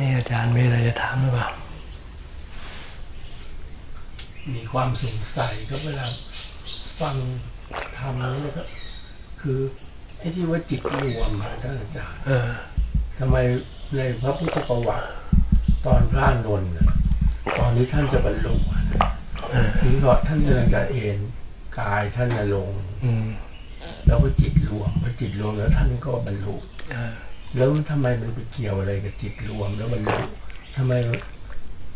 นี่อาจารย์มีอะไรจะถามหรือเปล่า มีความสงสัยก็เวลาฟังทำนี้แล้วก็คือไอ้ที่ว่าจิตรวมอะท่านอาจารย์เออทำไมในพระพุทธประวัติ ตอนพระนนท์น่ะตอนนี้ท่านจะบรรลุอะนะทีนี้พอท่านกำลังจะเอ็นกายท่านจะลงอืมแล้วก็จิตรวมพอจิตรวมแล้วท่านก็บรรลุเออ แล้วทำไมมันไปเกี่ยวอะไรกับจิตรวม แล้วบรรลุทำไม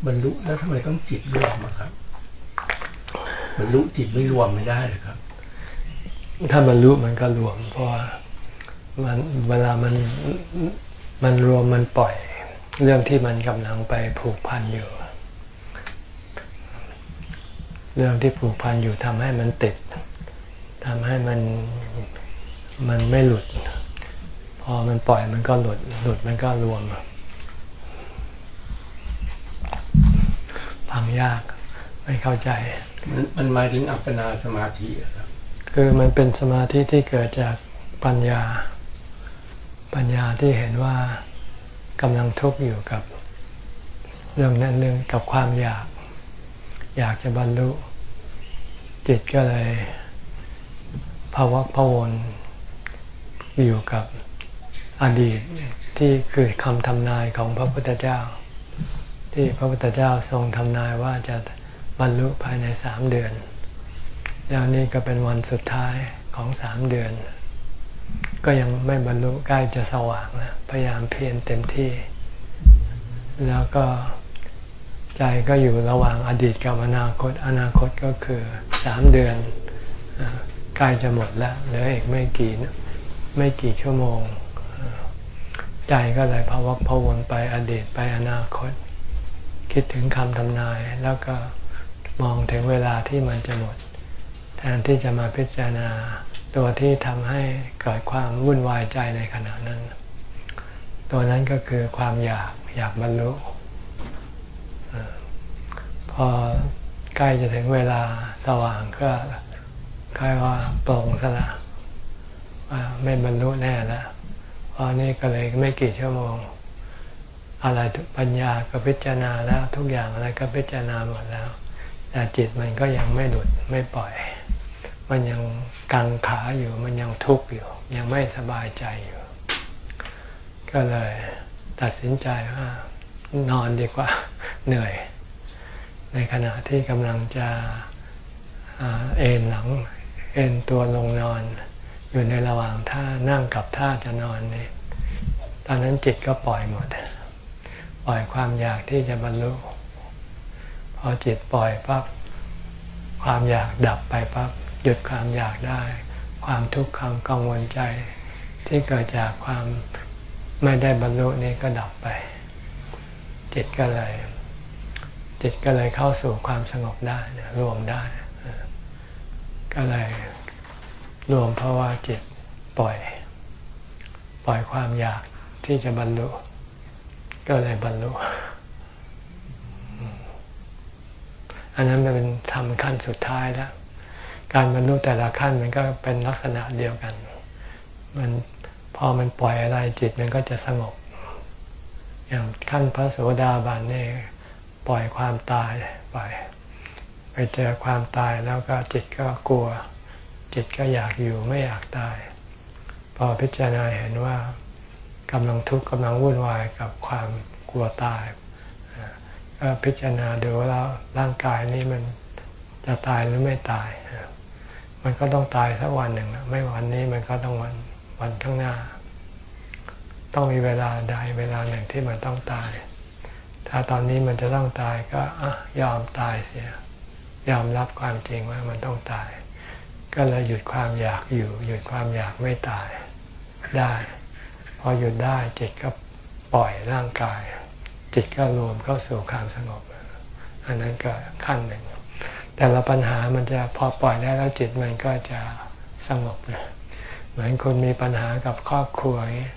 บรรลุแล้วทำไมต้องจิตรวมอะครับบรรลุจิตไม่รวมไม่ได้เลยครับ ถ้าบรรลุมันก็รวม เพราะมันเวลามันมันรวมมันปล่อย เรื่องที่มันกำลังไปผูกพันอยู่เรื่องที่ผูกพันอยู่ทำให้มันติดทำให้มันมันไม่หลุด พอมันปล่อยมันก็หลุดหลุดมันก็รวมฟังยากไม่เข้าใจ มันมันหมายถึงอัปปนาสมาธิอะครับคือมันเป็นสมาธิที่เกิดจากปัญญา ปัญญาที่เห็นว่ากำลังทุกข์อยู่กับเรื่องนั้นเรื่องกับความอยาก อยากจะบรรลุ จิตก็เลยภาวะพะวนอยู่กับ อดีตที่คือคำทำนายของพระพุทธเจ้า ที่พระพุทธเจ้าทรงทำนายว่าจะบรรลุภายในสามเดือนแล้วนี่ก็เป็นวันสุดท้ายของสามเดือน ก็ยังไม่บรรลุใกล้จะสว่างนะพยายามเพียรเต็มที่ แล้วก็ใจก็อยู่ระหว่างอดีตกับอนาคต อนาคตก็คือสามเดือนใกล้จะหมดแล้วเหลืออีกไม่กี่ไม่กี่ชั่วโมง ใจก็เลยพะวักพะวนไปอดีตไปอนาคต คิดถึงคำทำนายแล้วก็มองถึงเวลาที่มันจะหมด แทนที่จะมาพิจารณาตัวที่ทำให้เกิดความวุ่นวายใจในขณะนั้น ตัวนั้นก็คือความอยากอยากบรรลุพอใกล้จะถึงเวลาสว่างก็คล้ายว่าโปร่งสละว่าไม่บรรลุแน่แล้ว พราะนี่ก็เลยไม่กี่ชั่วโมง อะไรปัญญาก็พิจารณาแล้วทุกอย่างอะไรก็พิจารณาหมดแล้ว แต่จิตมันก็ยังไม่หลุดไม่ปล่อย มันยังกังขาอยู่มันยังทุกข์อยู่ ยังไม่สบายใจอยู่ ก็เลยตัดสินใจว่านอนดีกว่าเหนื่อย ในขณะที่กำลังจะเอนหลัง เอนตัวลงนอน อยู่ในระหว่างท่านั่งกับท่าจะนอนนี่ตอนนั้นจิตก็ปล่อยหมด ปล่อยความอยากที่จะบรรลุพอจิตปล่อยปั๊บความอยากดับไปปั๊บหยุดความอยากได้ ความทุกข์ความกังวลใจ ที่เกิดจากความไม่ได้บรรลุนี้ก็ดับไป จิตก็เลย จิตก็เลยเข้าสู่ความสงบได้รวมได้ ก็เลย รวมเพราะว่าจิตปล่อย ปล่อยความอยากที่จะบรรลุ ก็เลยบรรลุ อันนั้นมันเป็นทำขั้นสุดท้ายแล้ว การบรรลุแต่ละขั้นมันก็เป็นลักษณะเดียวกัน มันพอมันปล่อยอะไรจิตมันก็จะสงบ อย่างขั้นพระโสดาบันนี่ปล่อยความตายไปไปเจอความตายแล้วก็จิตก็กลัว จิตก็อยากอยู่ไม่อยากตาย พอพิจารณาเห็นว่ากำลังทุกข์กำลังวุ่นวายกับความกลัวตายก็พิจารณาดูว่าร่างกายนี้มันจะตายหรือไม่ตาย มันก็ต้องตายสักวันหนึ่งไม่วันนี้มันก็ต้องวันวันข้างหน้า ต้องมีเวลาใดเวลาหนึ่งที่มันต้องตาย ถ้าตอนนี้มันจะต้องตายก็อยอมตายเสีย ยอมรับความจริงว่ามันต้องตาย ก็เลยหยุดความอยากอยู่ หยุดความอยากไม่ตายได้ พอหยุดได้จิตก็ปล่อยร่างกาย จิตก็รวมเข้าสู่ความสงบ อันนั้นก็ขั้นหนึ่ง แต่ละปัญหามันจะพอปล่อยได้แล้วจิตมันก็จะสงบเลยเหมือนคุณมีปัญหากับครอบครัวนี้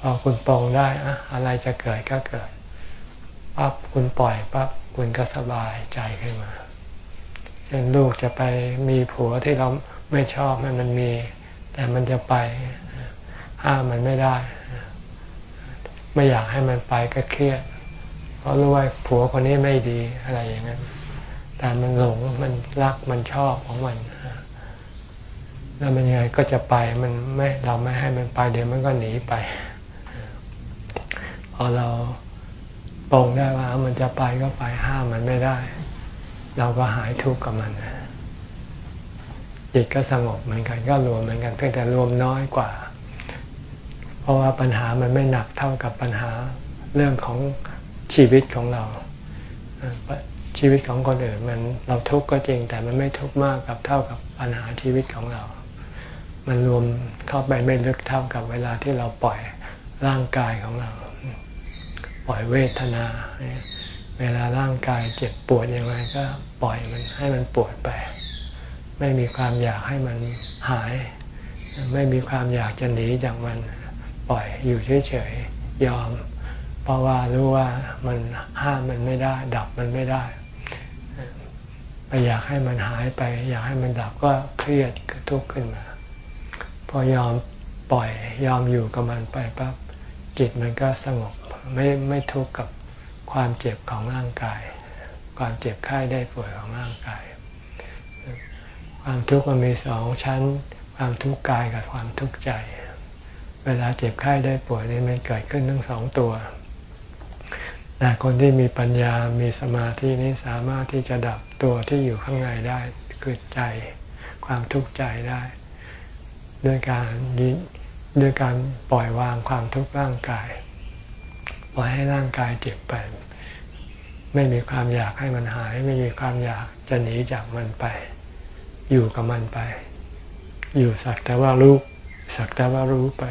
พอคุณปรงได้อะอะไรจะเกิดก็เกิดปั๊บคุณปล่อยปั๊บคุณก็สบายใจขึ้นมา เช่นลูกจะไปมีผัวที่เราไม่ชอบให้มันมี แต่มันจะไปห้ามมันไม่ได้ ไม่อยากให้มันไปก็เครียด เพราะรู้ว่าผัวคนนี้ไม่ดีอะไรอย่างนั้น แต่มันหลงมันรักมันชอบของมันแล้วมันยังไงก็จะไปมันไม่เราไม่ให้มันไปเดี๋ยวมันก็หนีไป พอเราปรงได้ว่ามันจะไปก็ไปห้ามมันไม่ได้ เราก็หายทุกข์กับมันจิตก็สงบเหมือนกันก็รวมเหมือนกันเพียงแต่รวมน้อยกว่า เพราะว่าปัญหามันไม่หนักเท่ากับปัญหาเรื่องของชีวิตของเรา ชีวิตของคนอื่นมันเราทุกข์ก็จริง แต่มันไม่ทุกข์มากกับเท่ากับปัญหาชีวิตของเรา มันรวมเข้าไปไม่ลึกเท่ากับเวลาที่เราปล่อยร่างกายของเรา ปล่อยเวทนา เวลาร่างกายเจ็บปวดยังไงก็ปล่อยมันให้มันปวดไป ไม่มีความอยากให้มันหาย ไม่มีความอยากจะหนีจากมันปล่อยอยู่เฉยๆยอม เพราะว่ารู้ว่ามันห้ามมันไม่ได้ ดับมันไม่ได้ไปอยากให้มันหายไป อยากให้มันดับก็เครียดทุกข์ขึ้นมา พอยอมปล่อยยอมอยู่กับมันไปปั๊บจิตมันก็สงบไม่ไม่ทุกข์กับ ความเจ็บของร่างกาย ความเจ็บไข้ได้ป่วยของร่างกาย ความทุกข์มันมีสองชั้น ความทุกข์กายกับความทุกข์ใจ เวลาเจ็บไข้ได้ป่วยนี่มันเกิดขึ้นทั้งสองตัว แต่คนที่มีปัญญา มีสมาธินี้สามารถที่จะดับตัวที่อยู่ข้างในได้คือใจ ความทุกข์ใจได้ ด้วยการด้วยการปล่อยวางความทุกข์ร่างกาย ปล่อยให้ร่างกายเจ็บไป ไม่มีความอยากให้มันหาย ไม่มีความอยากจะหนีจากมันไป อยู่กับมันไป อยู่สักแต่ว่ารู้สักแต่ว่ารู้ไป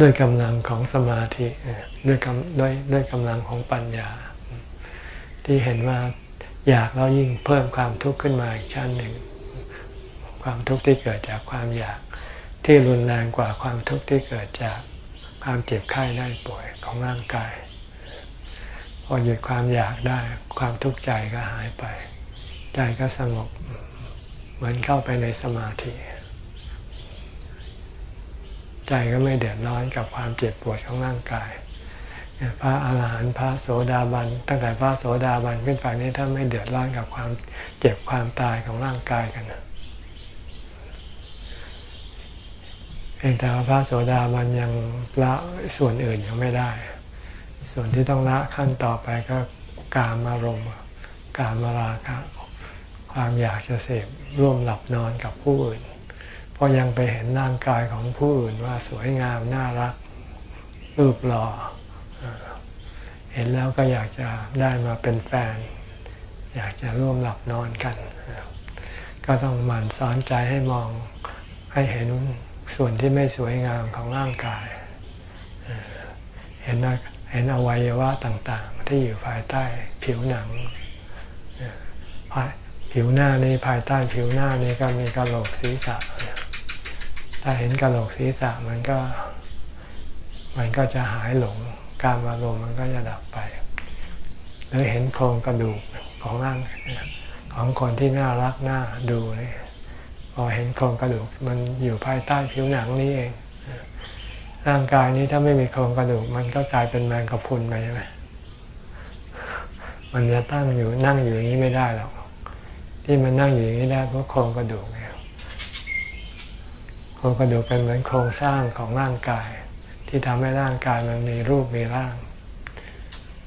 ด้วยกำลังของสมาธิด้วยกำด้วยด้วยกำลังของปัญญา ที่เห็นว่าอยากแล้วยิ่งเพิ่มความทุกข์ขึ้นมาอีกชั้นหนึ่ง ความทุกข์ที่เกิดจากความอยากที่รุนแรงกว่าความทุกข์ที่เกิดจาก ความเจ็บไข้ได้ป่วยของร่างกาย พอหยุดความอยากได้ความทุกข์ใจก็หายไป ใจก็สงบเหมือนเข้าไปในสมาธิ ใจก็ไม่เดือดร้อนกับความเจ็บปวดของร่างกาย พระอาหารหันต์พระโสดาบัน ตั้งแต่พระโสดาบันขึ้นไปนี้ถ้าไม่เดือดร้อนกับความเจ็บความตายของร่างกายกัน เพียงแต่ว่าพระโสดาบันยังละส่วนอื่นยังไม่ได้ ส่วนที่ต้องละขั้นต่อไปก็กามอารมณ์กามราคะความอยากจะเสพร่วมหลับนอนกับผู้อื่นพราะยังไปเห็นร่างกายของผู้อื่นว่าสวยงามน่ารักรูปหล่อเห็นแล้วก็อยากจะได้มาเป็นแฟน อยากจะร่วมหลับนอนกัน ก็ต้องหมั่นสอนใจให้มองให้เห็น ส่วนที่ไม่สวยงามของร่างกาย เห็นเห็นอวัยวะต่างๆ ที่อยู่ภายใต้ผิวหนัง ผิวหน้านี้ภายใต้ผิวหน้านี้ก็มีกระโหลกศีรษะ ถ้าเห็นกระโหลกศีรษะมันก็มันก็จะหายหลง การอารมณ์มันก็จะดับไป หรือเห็นโครงกระดูกของร่างของคนที่น่ารักน่าดูนี่พ อเห็นโครงกระดูกมันอยู่ภายใต้ผิวหนังนี่เอง ร่างกายนี้ถ้าไม่มีโครงกระดูก มันก็กลายเป็นแมงกะพรุนไปใช่ไหมมันจะตั้งอยู่นั่งอยู่อย่างนี้ไม่ได้หรอกที่มันนั่งอยู่อย่างนี้ได้เพราะโครงกระดูกโครงกระดูกเป็นเหมือนโครงสร้างของร่างกาย ที่ทำให้ร่างกายมันมีรูปมีร่าง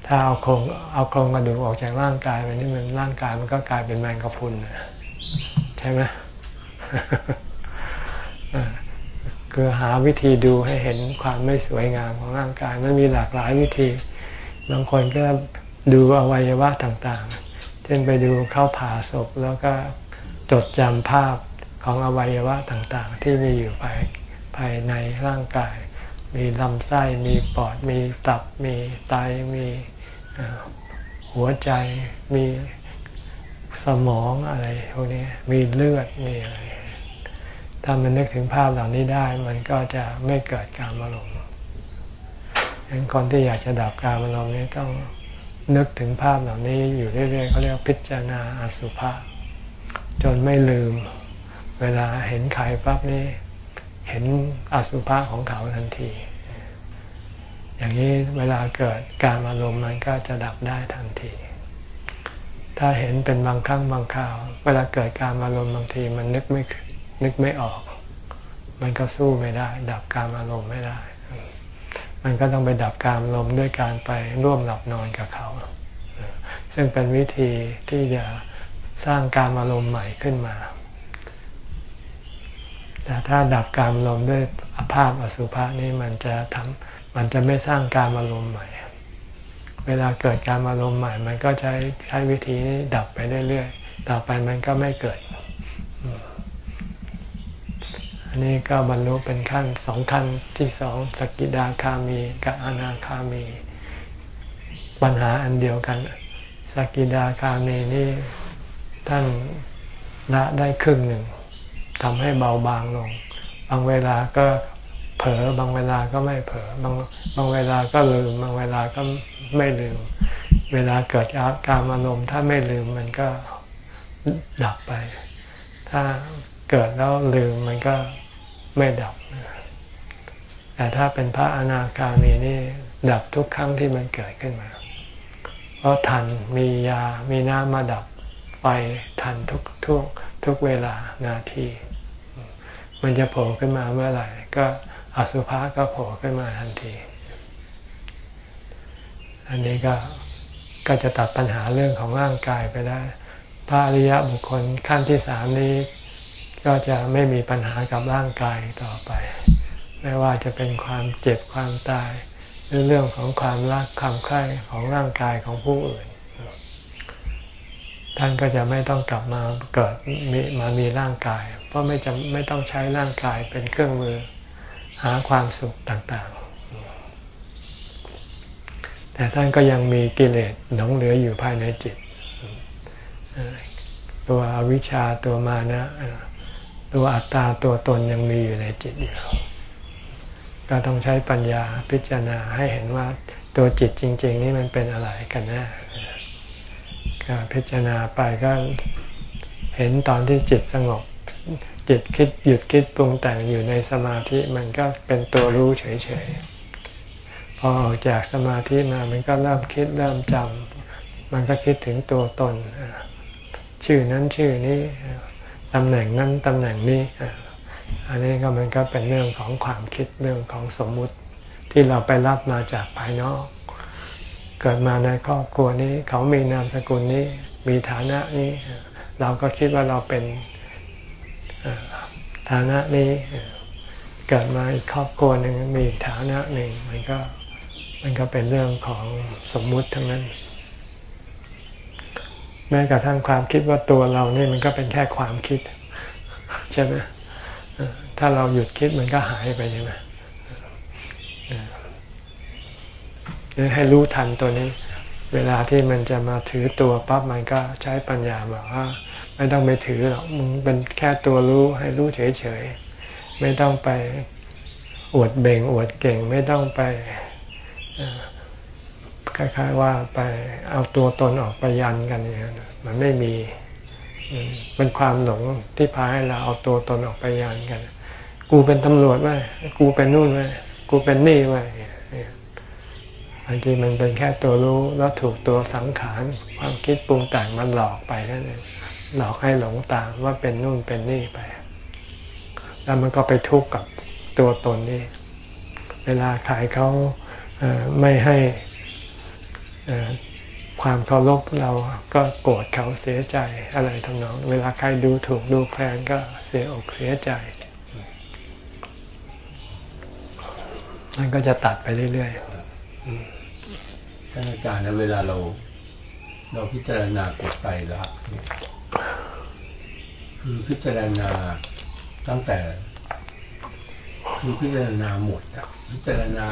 ถ้าเอาโครงเอาโครงกระดูกออกจากร่างกายไปนี่มันร่างกายมันก็กลายเป็นแมงกะพรุนใช่ไหม คือหาวิธีดูให้เห็นความไม่สวยงามของร่างกายมันมีหลากหลายวิธี บางคนก็ดูอวัยวะต่างๆ เช่นไปดูเข้าผ่าศพแล้วก็จดจำภาพของอวัยวะต่างๆ ที่มีอยู่ภายภายในร่างกาย มีลำไส้ มีปอด มีตับ มีไต มีหัวใจ มีสมองอะไรพวกนี้ มีเลือด มีอะไร ถ้ามันนึกถึงภาพเหล่านี้ได้ มันก็จะไม่เกิดการอารมณ์ฉะนั้นคนที่อยากจะดับการอารมณ์นี้ต้องนึกถึงภาพเหล่านี้อยู่เรื่อยๆเขาเรียกพิจารณาอสุภะจนไม่ลืม เวลาเห็นใครปั๊บนี่เห็นอสุภะของเขาทันทีออย่างนี้เวลาเกิดการอารมณ์มันก็จะดับได้ทันที ถ้าเห็นเป็นบางครั้งบางคราว เวลาเกิดการอารมณ์บางทีมันนึกไม่ นึกไม่ออก มันก็สู้ไม่ได้ ดับการอารมณ์ไม่ได้ มันก็ต้องไปดับการอารมณ์ด้วยการไปร่วมหลับนอนกับเขา ซึ่งเป็นวิธีที่จะสร้างการอารมณ์ใหม่ขึ้นมา แต่ถ้าดับการอารมณ์ด้วยอภาพอสุภะนี่มันจะทำมันจะไม่สร้างการอารมณ์ใหม่เวลาเกิดการอารมณ์ใหม่ มันก็ใช้ใช้วิธีนี้ดับไปเรื่อยๆ ต่อไปมันก็ไม่เกิด อันนี้ก็บรรลุเป็นขั้นสองขั้นที่สองสกิดาคามีกับอนาคามี ปัญหาอันเดียวกัน สกิดาคามีนี่ท่านละได้ครึ่งหนึ่งทำให้เบาบางลง บางเวลาก็เผลอบางเวลาก็ไม่เผลอบางบางเวลาก็ลืม บางเวลาก็ไม่ลืม เวลาเกิดอาการอารมณ์ถ้าไม่ลืมมันก็ดับไป ถ้าเกิดแล้วลืมมันก็ ไม่ดับ แต่ถ้าเป็นพระอนาคามีนี่ดับทุกครั้งที่มันเกิดขึ้นมา เพราะทันมียามีน้ำมาดับไฟทันทุกทุกทุกเวลานาที มันจะโผล่ขึ้นมาเมื่อไหร่ ก็อสุภะก็โผล่ขึ้นมาทันที อันนี้ก็ก็จะตัดปัญหาเรื่องของร่างกายไปได้พระอริยบุคคลขั้นที่สามนี้ ก็จะไม่มีปัญหากับร่างกายต่อไป ไม่ว่าจะเป็นความเจ็บความตาย หรือเรื่องของความรักความใคร่ของร่างกายของผู้อื่น ท่านก็จะไม่ต้องกลับมาเกิดมีมามีร่างกาย เพราะไม่จำไม่ต้องใช้ร่างกายเป็นเครื่องมือหาความสุขต่างๆ แต่ท่านก็ยังมีกิเลสหลงเหลืออยู่ภายในจิต ตัวอวิชชาตัวมานะ ตัวอัตตาตัวตนยังมีอยู่ในจิตอยู่ ก็ต้องใช้ปัญญาพิจารณาให้เห็นว่าตัวจิตจริง ๆ นี่มันเป็นอะไรกันแน่ก็พิจารณาไปก็เห็นตอนที่จิตสงบ จิตคิดหยุดคิดปรุงแต่งอยู่ในสมาธิมันก็เป็นตัวรู้เฉยๆ พอออกจากสมาธิมามันก็เริ่มคิดเริ่มจำมันก็คิดถึงตัวตน ชื่อนั้นชื่อนี้ ตำแหน่งนั้นตำแหน่งนี้อันนี้ก็มันก็เป็นเรื่องของความคิดเรื่องของสมมุติที่เราไปรับมาจากภายนอก เกิดมาในครอบครัวนี้ เขามีนามสกุลนี้มีฐานะนี้ เราก็คิดว่าเราเป็นฐานะนี้เกิดมาอีกครอบครัวหนึ่งมีฐานะหนึ่งมันก็มันก็เป็นเรื่องของสมมุติทั้งนั้น แม้กระทั่งความคิดว่าตัวเรานี่มันก็เป็นแค่ความคิดใช่ไหมถ้าเราหยุดคิดมันก็หายไปใช่ไหมให้รู้ทันตัวนี้ เวลาที่มันจะมาถือตัวปั๊บมันก็ใช้ปัญญาบอกว่า ไม่ต้องไปถือหรอกมึงเป็นแค่ตัวรู้ให้รู้เฉยๆไม่ต้องไปอวดเบ่งอวดเก่งไม่ต้องไป คล้าย ๆ ว่าไปเอาตัวตนออกไปยันกันอย่างนี้มันไม่มีเป็นความหลงที่พาให้เราเอาตัวตนออกไปยันกัน กูเป็นตำรวจไว้กูเป็นนู่นไว้กูเป็นนี่ไว้บางทีมันเป็นแค่ตัวรู้แล้วถูกตัวสังขารความคิดปรุงแต่งมันหลอกไปนั่นเองหลอกให้หลงตามว่าเป็นนู่นเป็นนี่ไป แล้วมันก็ไปทุกข์กับตัวตนนี่ เวลาขายเขาไม่ให้ ความเคารพเราก็โกรธเขาเสียใจอะไรทั้งนั้นเวลาใครดูถูกดูแคลนก็เสียอกเสียใจ มันก็จะตัดไปเรื่อยๆท่านอาจารย์นะเวลาเรา เราพิจารณากฎไตรลักษณ์คือพิจารณาตั้งแต่ คือพิจารณาหมดพิจารณา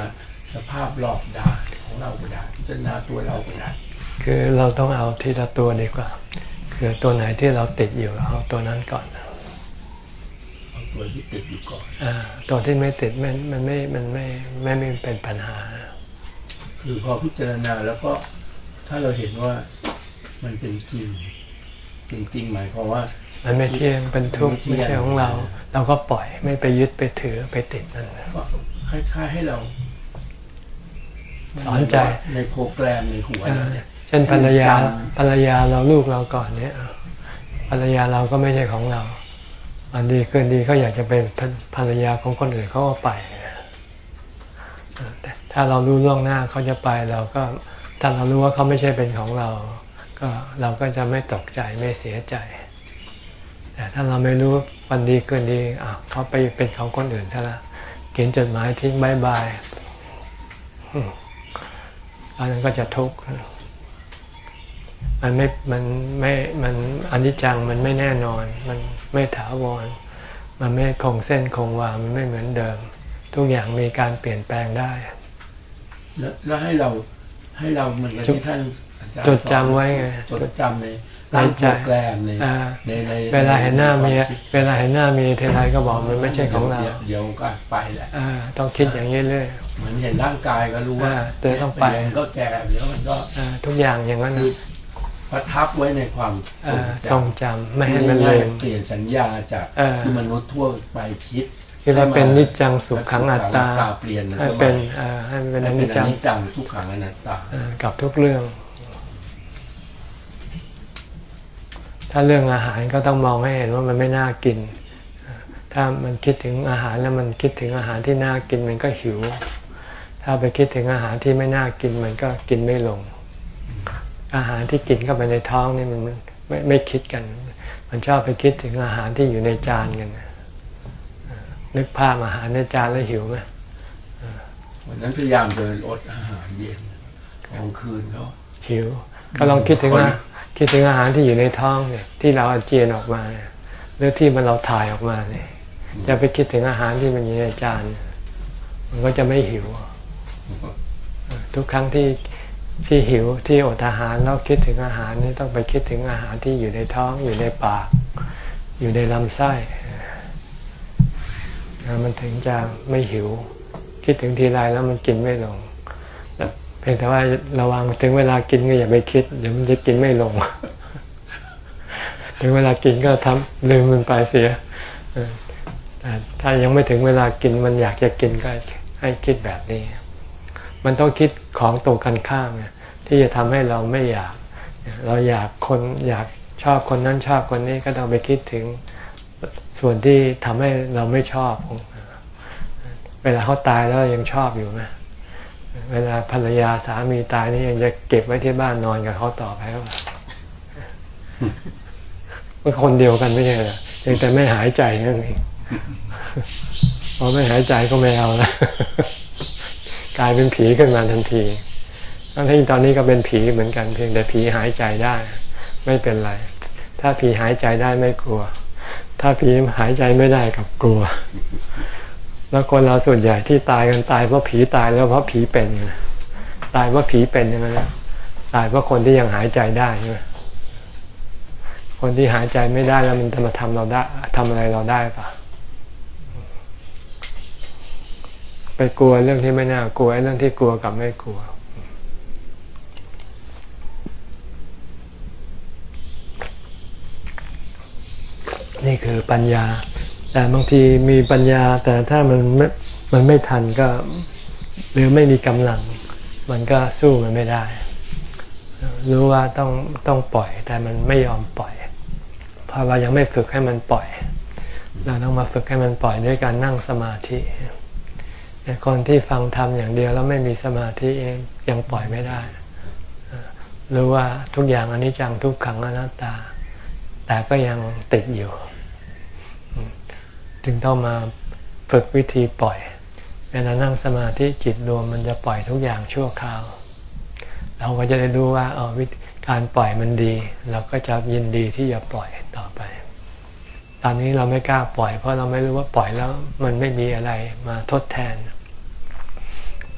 สภาพรอบด้านของเราก็ได้พิจารณาตัวเราก็ได้คือเราต้องเอาทีละตัวดีกว่า คือตัวไหนที่เราติดอยู่เอาตัวนั้นก่อนเอาตัวที่ติดอยู่ก่อนอ่าตัวที่ไม่ติดมันมันไม่มันไม่ไม่ไม่เป็นปัญหา คือพอพิจารณาแล้วก็ถ้าเราเห็นว่ามันเป็นจริงจริงจริงหมายความว่ามันไม่เที่ยงเป็นทุกข์ไม่ใช่ของเรา เราก็ปล่อยไม่ไปยึดไปถือไปติดนั่นก็คล้ายๆให้เรา สอนใจในโปรแกรมในหัวเออเนี่ยเช่นภรรยาจำภรรยาเราลูกเราก่อนเนี่ยภรรยาเราก็ไม่ใช่ของเราวันดีคืนดีเขาอยากจะเป็นภรรยาของคนอื่นเขาก็ไปแต่ถ้าเรารู้ล่วงหน้าเขาจะไปเราก็ถ้าเรารู้ว่าเขาไม่ใช่เป็นของเรา ก็เราก็จะไม่ตกใจไม่เสียใจ แต่ถ้าเราไม่รู้วันดีคืนดีอะเขาไปเป็นของคนอื่นซะละเขียนจดหมายทิ้งบายบาย อืมอันนั้นก็จะทุกข์มันไม่ มันไม่ มันอนิจจังมันไม่แน่นอน มันไม่ถาวร มันไม่คงเส้นคงวา มันไม่เหมือนเดิม ทุกอย่างมีการเปลี่ยนแปลงได้ แล้วแล้วให้เราให้เราเหมือนกับที่ท่านอาจารย์จดจำไว้ไงสอนจดจำในตั้งในใจโปรแกรมในอ่าในในเวลาเห็นหน้าเมียควคิดเวลาเห็นหน้าเมียเทไรก็บอกมันไม่ใช่ของเราดี๋ยวเดี๋ยวก็ไปแหละอ่าต้องคิดอย่างนี้เรื่อยเหมือนเห็นร่างกายก็รู้ว่าอ่าเดี๋ยวต้องไปเดี๋ยวมันก็แก่เดี๋ยวมันก็อ่าทุกอย่างอย่างนั้นคืนะอประทับไว้ในความทรอ่างจทรงจำไม่ให้ำมันง่าลืยมๆเปลี่ยนสัญญาจากเออที่มนุษย์ทั่วไปคิดคิดว่าเป็นนิจจังสุขขังอัตตาเปลี่ยนให้เป็นอ่าให้มันเป็นอให้นิเป็จนอจังนิจจังทุกขังอนัตตาอ่ากับทุกเรื่อง ถ้าเรื่องอาหารก็ต้องมองให้เห็นว่ามันไม่น่ากิน ถ้ามันคิดถึงอาหารแล้วมันคิดถึงอาหารที่น่ากินมันก็หิว ถ้าไปคิดถึงอาหารที่ไม่น่ากินมันก็กินไม่ลง อาหารที่กินเข้าไปในท้องนี่มันไม่ไม่คิดกัน มันชอบไปคิดถึงอาหารที่อยู่ในจานกันนะนึกภาพอาหารในจานแล้วหิวไหมวันนั้นพยายามจะลดอาหารเย็นกลางคืนเขาหิว ก็ลองคิดถึงคนว่าคิดถึงอาหารที่อยู่ในท้องเนี่ย ที่เราอาเจียนออกมาเนี่ยหรือที่มันเราถ่ายออกมาเนี่ยจะไปคิดถึงอาหารที่มันอยู่ในจานเนี่ยมันก็จะไม่หิว ทุกครั้งที่ที่หิวที่อดอาหารแล้วคิดถึงอาหารนี่ต้องไปคิดถึงอาหารที่อยู่ในท้องอยู่ในปาก อยู่ในลำไส้มันถึงจะไม่หิว คิดถึงทีไรแล้วมันกินไม่ลงเพียงแต่ว่าระวังถึงเวลากินก็อย่าไปคิดเดี๋ยวมันจะกินไม่ลง ถึงเวลากินก็ทำลืมมันไปเสียแต่ถ้ายังไม่ถึงเวลากินมันอยากจะกินก็ให้คิดแบบนี้ มันต้องคิดของตรงกันข้ามไงที่จะทำให้เราไม่อยาก เราอยากคนอยากชอบคนนั้นชอบคนนี้ก็ต้องไปคิดถึงส่วนที่ทำให้เราไม่ชอบ เวลาเขาตายแล้วยังชอบอยู่ไหมเวลาภรรยาสามีตายนี่ยังจะเก็บไว้ที่บ้านนอนกับเขาต่อไปหรือเปล่ามันคนเดียวกันไม่ใช่เหรอเพียงแต่ไม่หายใจนั่นเองพอไม่หายใจก็ไม่เอาละ กลายเป็นผีขึ้นมาทันทีทั้งที่ตอนนี้ก็เป็นผีเหมือนกัน เพียงแต่ผีหายใจได้ ไม่เป็นไร ถ้าผีหายใจได้ไม่กลัว ถ้าผีหายใจไม่ได้กับกลัว แล้วคนเราส่วนใหญ่ที่ตายกันตายเพราะผีตายแล้วเพราะผีเป็นไงตายเพราะผีเป็นยังไงนะตายเพราะคนที่ยังหายใจได้ใช่ไหมคนที่หายใจไม่ได้แล้วมันจะมาทำเราได้ทำอะไรเราได้ปะ ไปกลัวเรื่องที่ไม่น่ากลัวไอ้เรื่องที่กลัวกับไม่กลัว นี่คือปัญญา แต่บางทีมีปัญญา แต่ถ้ามันไม่มันไม่ทันก็ หรือไม่มีกำลัง มันก็สู้มันไม่ได้ รู้ว่าต้องต้องปล่อย แต่มันไม่ยอมปล่อย เพราะเรายังไม่ฝึกให้มันปล่อย เราต้องมาฝึกให้มันปล่อยด้วยการนั่งสมาธิ คนที่ฟังธรรมอย่างเดียวแล้วไม่มีสมาธิเองยังปล่อยไม่ได้รู้ว่าทุกอย่างอนิจจังทุกขังอนัตตา แต่ก็ยังติดอยู่ จึงต้องมาฝึกวิธีปล่อยเวลานั่งสมาธิจิตรวมมันจะปล่อยทุกอย่างชั่วคราว เราก็จะได้รู้ว่าเออวิธีการปล่อยมันดี เราก็จะยินดีที่จะปล่อยต่อไป ตอนนี้เราไม่กล้าปล่อย เพราะเราไม่รู้ว่าปล่อยแล้วมันไม่มีอะไรมาทดแทน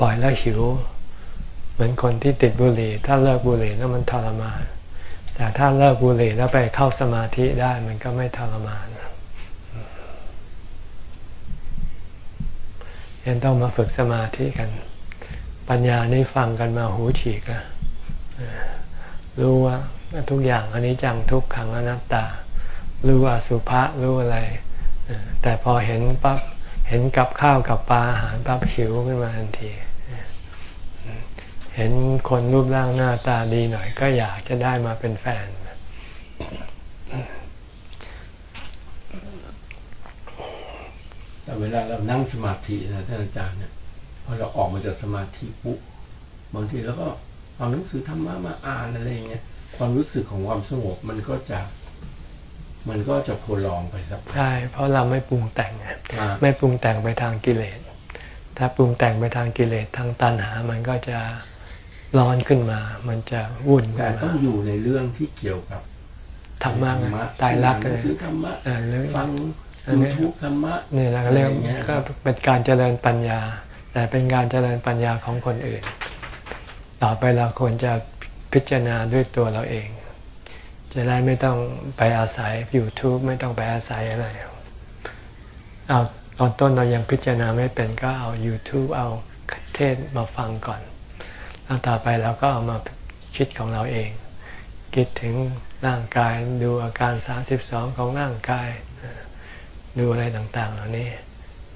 ปล่อยแล้วหิว เหมือนคนที่ติดบุหรี่ ถ้าเลิกบุหรี่แล้วมันทรมาน แต่ถ้าเลิกบุหรี่แล้วไปเข้าสมาธิได้มันก็ไม่ทรมานยังต้องมาฝึกสมาธิกัน ปัญญานี่ฟังกันมาหูฉีกแล้วรู้ว่าทุกอย่างอันนี้จังทุกขังอนัตตา รู้ว่าสุภาษรู้อะไร แต่พอเห็นปั๊บเห็นกับข้าวกับปลาอาหารปั๊บหิวขึ้นมาทันที เห็นคนรูปร่างหน้าตาดีหน่อย ก็อยากจะได้มาเป็นแฟน แต่เวลาเรานั่งสมาธินะท่านอาจารย์เนี่ยพอเราออกมาจากสมาธิปุ๊บบางทีเราก็เอาหนังสือธรรมะมาอ่านอะไรอย่างเงี้ยความรู้สึกของความสงบมันก็จะมันก็จะโพลองไปสักพักใช่เพราะเราไม่ปรุงแต่งไงอ่าไม่ปรุงแต่งไปทางกิเลส ถ้าปรุงแต่งไปทางกิเลสทางตัณหา มันก็จะ ร้อนขึ้นมา มันจะวุ่นแต่ขึ้นต้อมางอยู่ในเรื่องที่เกี่ยวกับธรรมะไงตายรักหเลนังยสือธรรมะอ่าหรือฟังอันยูนี้ทูบธรรมะนี่แหละเรียกอะไรอย่างเงี้ยก็เป็นการเจริญปัญญา แต่เป็นการเจริญปัญญาของคนอื่น ต่อไปเราควรจะพิจารณาด้วยตัวเราเอง จะได้ไม่ต้องไปอาศัย YouTube ไม่ต้องไปอาศัยอะไรเอาตอนต้นเรายังพิจารณาไม่เป็นก็เอา YouTube เอาเทศมาฟังก่อน แล้วต่อไปเราก็เอามาคิดของเราเอง คิดถึงร่างกายดูอาการ 32 ของร่างกาย ดูอะไรต่างๆ เหล่านี้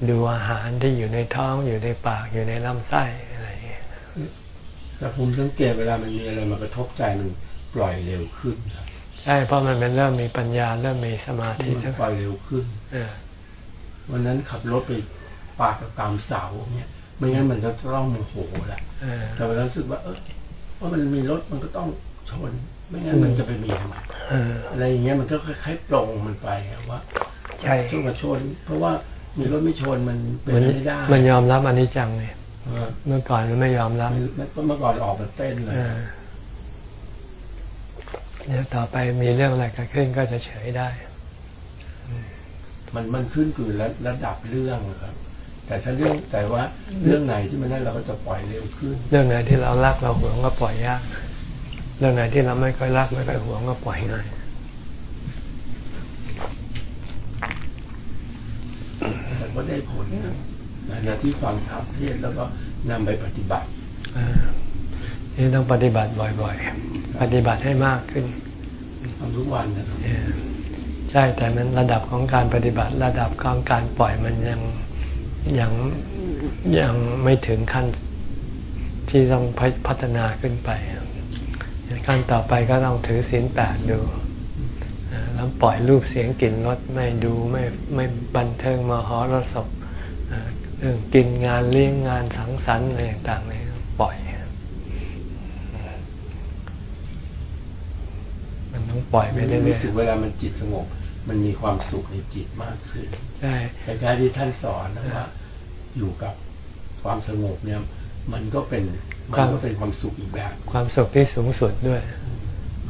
ดูอาหารที่อยู่ในท้องอยู่ในปากอยู่ในลำไส้อะไรอย่างเงี้ยแต่ผมสังเกตเวลามันมีอะไรมากระทบใจมันปล่อยเร็วขึ้นครับใช่เพราะมันเป็นเริ่มมีปัญญาเริ่มมีสมาธิมันสักปล่อยเร็วขึ้นเออวันนั้นขับรถไปปากกับตามเสาเนี่ย ไม่งั้นมันจะต้องโมโหแหละเออแต่เวลารู้สึกว่า เออว่ามันมีรถมันก็ต้องชน ไม่งั้นมันจะไปมีทำไมเอออะไรอย่างเงี้ยมันก็คล้ายๆปลงมันไปอะว่าใช่ช่วงมาชน เพราะว่ามีรถไม่ชนมันเป็นมันไปไม่ได้ มันยอมรับอนิจจังเนี่ยเออเมื่อก่อนมันไม่ยอมรับมันเมื่อก่อนออกมาเต้นเลยเออเดี๋ยวต่อไปมีเรื่องอะไรเกิดขึ้นก็จะเฉยได้ มันมันขึ้นคือระระดับเรื่องครับ แต่ถ้าเรื่องแต่ว่าเรื่องไหนที่มันนั่นเราก็จะปล่อยเร็วขึ้น เรื่องไหนที่เรารักเราหวงก็ปล่อยยาก เรื่องไหนที่เราไม่ค่อยรักไม่ค่อยหวงก็ปล่อยง่ายแต่ก็ได้ผลนะหลังจากที่ฟังธรรมเทศน์แล้วก็นำไปปฏิบัติเออนี่ต้องปฏิบัติบ่อยๆ ปฏิบัติให้มากขึ้นทำทุกวันนะครับเออใช่แต่มันระดับของการปฏิบัติระดับของการปล่อยมันยัง ยังยังไม่ถึงขั้นที่ต้องพัฒนาขึ้นไป ขั้นต่อไปก็ต้องถือศีลแปดดู แล้วปล่อยรูปเสียงกลิ่นรสไม่ดูไม่ไม่บันเทิงมหรสพเอ่อเรื่องกินงานเลี้ยงงานสังสรรค์อะไรต่างๆเนี่ยปล่อย มันต้องปล่อยไปเรื่อยรู้สึกเวลามันจิตสงบ มันมีความสุขในจิตมากขึ้นๆใช่คล้ายๆที่ท่านสอนนะว่าอยู่กับความสงบเนี่ย มันก็เป็นมันก็เป็นความสุขอีกแบบ ความสุขที่สูงสุดด้วย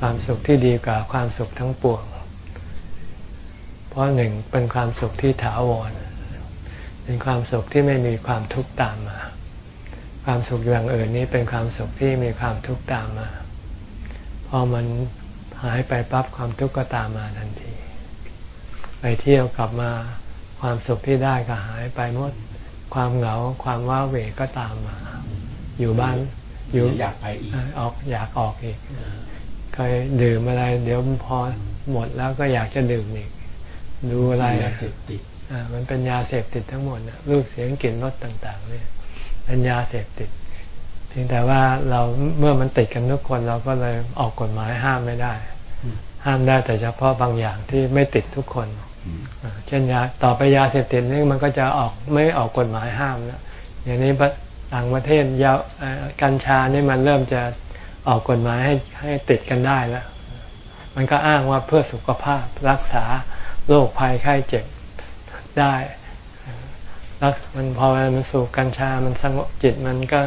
ความสุขที่ดีกว่าความสุขทั้งปวง เพราะหนึ่งเป็นความสุขที่ถาวร เป็นความสุขที่ไม่มีความทุกข์ตามมา ความสุขอย่างอื่นนี้เป็นความสุขที่มีความทุกข์ตามมา พอมันหายไปปั๊บความทุกข์ก็ตามมาทันทีไป เที่ยวกลับมาความสุขที่ได้ก็หายไปหมด ความเหงาความว้าเหวก็ตามมา อยู่บ้านอยู่อยากไปอีกเอ่อออกอยากออกอีกเคยดื่มอะไร เดี๋ยวพอหมดแล้วก็อยากจะดื่มอีก ดูอะไรยาเสพติดอ่ามันเป็นยาเสพติดทั้งหมดนะรูปเสียงกลิ่นรสต่างๆเนี่ยเป็นยาเสพติดเพียงแต่ว่าเราเมื่อมันติดกันทุกคนเราก็เลยออกกฎหมายห้ามไม่ได้ ห้ามได้แต่เฉพาะบางอย่างที่ไม่ติดทุกคนอ่า เช่นยาต่อไปยาเสพติดนี่มันก็จะออกไม่ออกกฎหมายห้ามแล้วอย่างนี้ต่างประเทศยากัญชานี่มันเริ่มจะออกกฎหมายให้ให้ติดกันได้แล้ว มันก็อ้างว่าเพื่อสุขภาพรักษาโรคภัยไข้เจ็บได้รักมันพอมันสูบกัญชา มันสงบจิตมันก็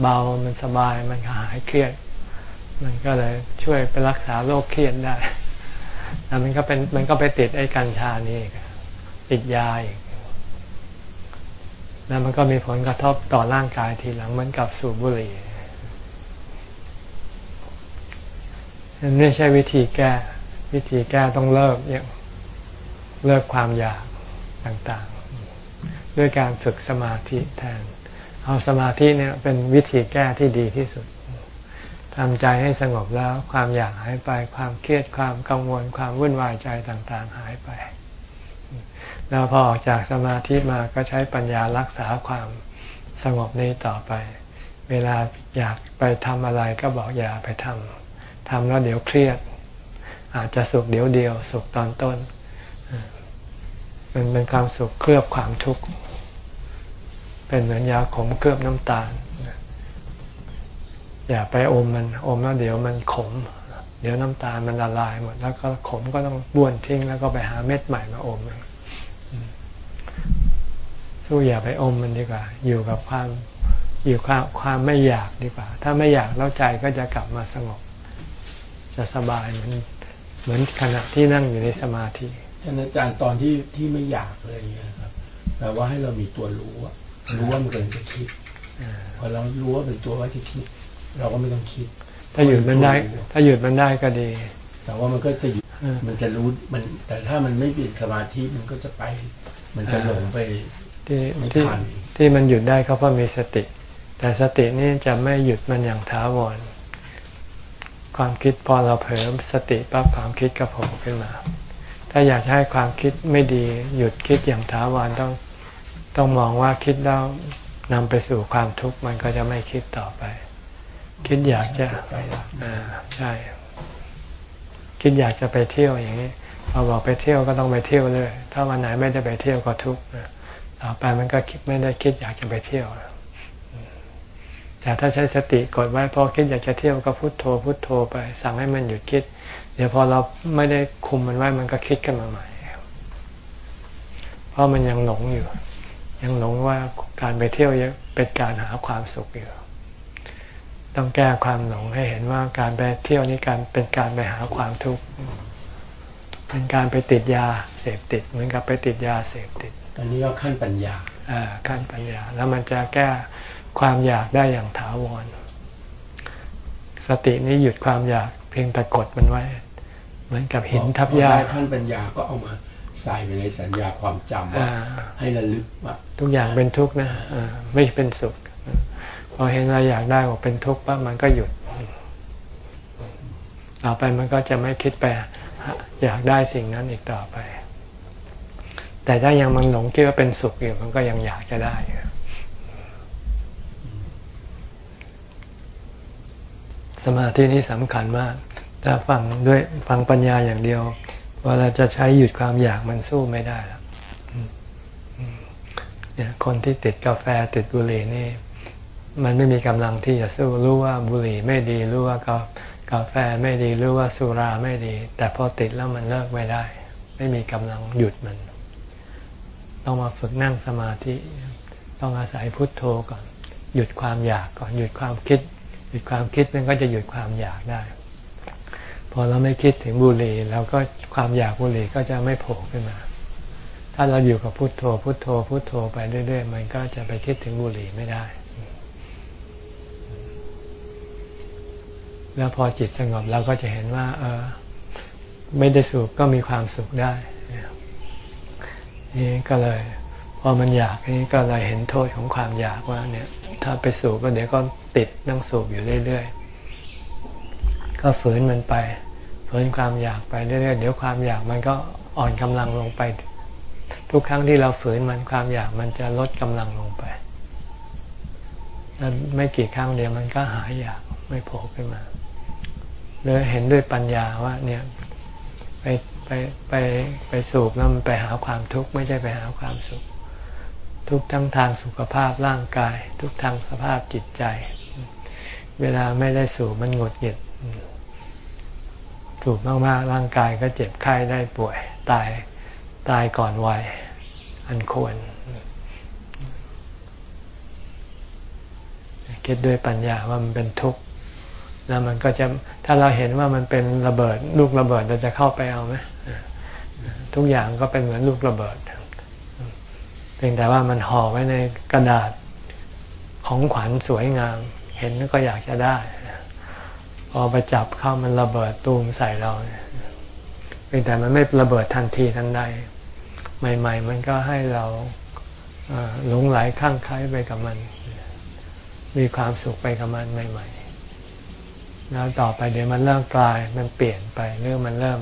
เบา มันสบาย มันหายเครียด มันก็เลยช่วยไปรักษาโรคเครียดได้ แต่มันก็เป็นมันก็ไปติดไอ้กัญชานี่อีกติดยาอีกแล้วมันก็มีผลกระทบต่อร่างกายทีหลังเหมือนกับสูบบุหรี่นั่นไม่ใช่วิธีแก้ วิธีแก้ต้องเลิกอย่างเลิกความอยากต่างๆ ด้วยการฝึกสมาธิแทน เอาสมาธิเนี่ยเป็นวิธีแก้ที่ดีที่สุด ทำใจให้สงบแล้วความอยากหายไป ความเครียดความกังวลความวุ่นวายใจต่างๆหายไป แล้วพอออกจากสมาธิมาก็ใช้ปัญญารักษาความสงบนี้ต่อไป เวลาอยากไปทำอะไรก็บอกอย่าไปทำทำแล้วเดี๋ยวเครียด อาจจะสุขเดี๋ยวเดียว สุขตอนต้น มันเป็นความสุขเคลือบความทุกข์ เป็นเหมือนยาขมเคลือบน้ำตาล อย่าไปอมมันอมแล้วเดี๋ยวมันขม เดี๋ยวน้ำตาลมันละลายหมด แล้วก็ขมก็ต้องบ้วนทิ้งแล้วก็ไปหาเม็ดใหม่มาอมสู้อย่าไปอมมันดีกว่า อยู่กับความอยู่ความความไม่อยากดีกว่า ถ้าไม่อยากแล้วใจก็จะกลับมาสงบ จะสบายเหมือนเหมือนขณะที่นั่งอยู่ในสมาธิอาจารย์ตอนที่ที่ไม่อยากเลยเนี่ยครับแต่ว่าให้เรามีตัวรู้อะรู้ว่ามันเกิดจะคิดพอเรารู้ว่าเป็นตัวว่าจะคิด เราก็ไม่ต้องคิด ถ้าหยุดมันได้ ถ้าหยุดมันได้ก็ดี แต่ว่ามันก็จะหยุดมันจะรู้มัน แต่ถ้ามันไม่ปิดสมาธิมันก็จะไป มันจะหลงไปที่ที่ที่มันหยุดได้ก็เพราะมีสติ แต่สตินี่จะไม่หยุดมันอย่างท้าวร ความคิดพอเราเผลอสติปั๊บความคิดก็โผล่ขึ้นมา ถ้าอยากให้ความคิดไม่ดีหยุดคิดอย่างท้าวรต้องต้องมองว่าคิดแล้วนำไปสู่ความทุกข์มันก็จะไม่คิดต่อไป คิดอยากจะใช่คิดอยากจะไปเที่ยวอย่างนี้พอบอกไปเที่ยวก็ต้องไปเที่ยวเลย ถ้าวันไหนไม่ได้ไปเที่ยวก็ทุกข์ต่อไปมันก็คิดไม่ได้คิดอยากจะไปเที่ยวแต่ถ้าใช้สติกดไว้พอคิดอยากจะเที่ยวก็พุโทโธพุโทโธไป สั่งให้มันหยุดคิด เดี๋ยวพอเราไม่ได้คุมมันไว้มันก็คิดขึ้นมาใหม่เพราะมันยังหลงอยู่ ยังหลงว่าการไปเที่ยวเป็นการหาความสุขอยู่ ต้องแก้ความหลงให้เห็นว่าการไปเที่ยวนี้การเป็นการไปหาความทุกข์เป็นการไปติดยาเสพติด เหมือนกับไปติดยาเสพติด อันนี้ก็ขั้นปัญญาอ่าขั้นปัญญา แล้วมันจะแก้ความอยากได้อย่างถาวร สตินี้หยุดความอยากเพียงแต่กดมันไว้ เหมือนกับหินทับยาขั้นปัญญาก็เอามาใส่ไปในสัญญาความจำว่าให้ระลึกว่าทุกอย่างเป็นทุกข์นะไม่เป็นสุข พอเห็นอะไรอยากได้ว่าเป็นทุกข์ปั๊บมันก็หยุดต่อไปมันก็จะไม่คิดไปอยากได้สิ่งนั้นอีกต่อไป แต่ถ้ายังมันหลงคิดว่าเป็นสุขอยู่มันก็ยังอยากจะได้สมาธินี้สำคัญมากถ้าฟังด้วยฟังปัญญาอย่างเดียวเวลาจะใช้หยุดความอยากมันสู้ไม่ได้แล้วเนี่ยคนที่ติดกาแฟติดบุหรี่นี่ มันไม่มีกำลังที่จะสู้รู้ว่าบุหรี่ไม่ดีรู้ว่ากากาแฟไม่ดีรู้ว่าสุราไม่ดี แต่พอติดแล้วมันเลิกไม่ได้ ไม่มีกำลังหยุดมัน ต้องมาฝึกนั่งสมาธิ ต้องอาศัยพุทโธก่อน หยุดความอยากก่อนหยุดความคิด หยุดความคิดมันก็จะหยุดความอยากได้ พอเราไม่คิดถึงบุหรี่เราก็ความอยากบุหรี่ก็จะไม่โผล่ขึ้นมาถ้าเราอยู่กับพุโทโธพุโทโธพุโทโธไปเรื่อยๆ มันก็จะไปคิดถึงบุหรี่ไม่ได้ แล้วพอจิตสงบเราก็จะเห็นว่า เออ ไม่ได้สูบก็มีความสุขได้นี่ก็เลย พอมันอยากนี่ก็เลยเห็นโทษของความอยากว่า เนี่ย ถ้าไปสูบก็เดี๋ยวก็ติดนั่งสูบอยู่เรื่อยๆก็ฝืนมันไปฝืนความอยากไปเรื่อยๆเดี๋ยวความอยากมันก็อ่อนกำลังลงไป ทุกครั้งที่เราฝืนมันความอยากมันจะลดกำลังลงไปแล้วไม่กี่ครั้งเดียวมันก็หายอยากไม่โผล่ขึ้นมา เลยเห็นด้วยปัญญาว่าเนี่ยไปไปไปไปสูบแล้วมันไปหาความทุกข์ไม่ใช่ไปหาความสุข ทุกทั้งทางสุขภาพร่างกาย ทุกทางสภาพจิตใจ เวลาไม่ได้สูบมันหงดหงิดสูบมากๆร่างกายก็เจ็บไข้ได้ป่วย ตายตายก่อนวัยอันควร คิดด้วยปัญญาว่ามันเป็นทุกข์ แล้วมันก็จะถ้าเราเห็นว่ามันเป็นระเบิดลูกระเบิดเราจะเข้าไปเอาไหมทุกอย่างก็เป็นเหมือนลูกระเบิดเพียงแต่ว่ามันห่อไว้ในกระดาษของขวัญสวยงาม เห็นก็อยากจะได้พอไปจับเข้ามันระเบิดตูมใส่เราเพียงแต่มันไม่ระเบิดทันทีทันใด ใหม่ ๆ มันก็ให้เราหลงไหลข้างคล้ายไปกับมัน มีความสุขไปกับมันใหม่ ๆ แล้วต่อไปเดี๋ยวมันเริ่มกลายมันเปลี่ยนไปหรือมันเริ่ม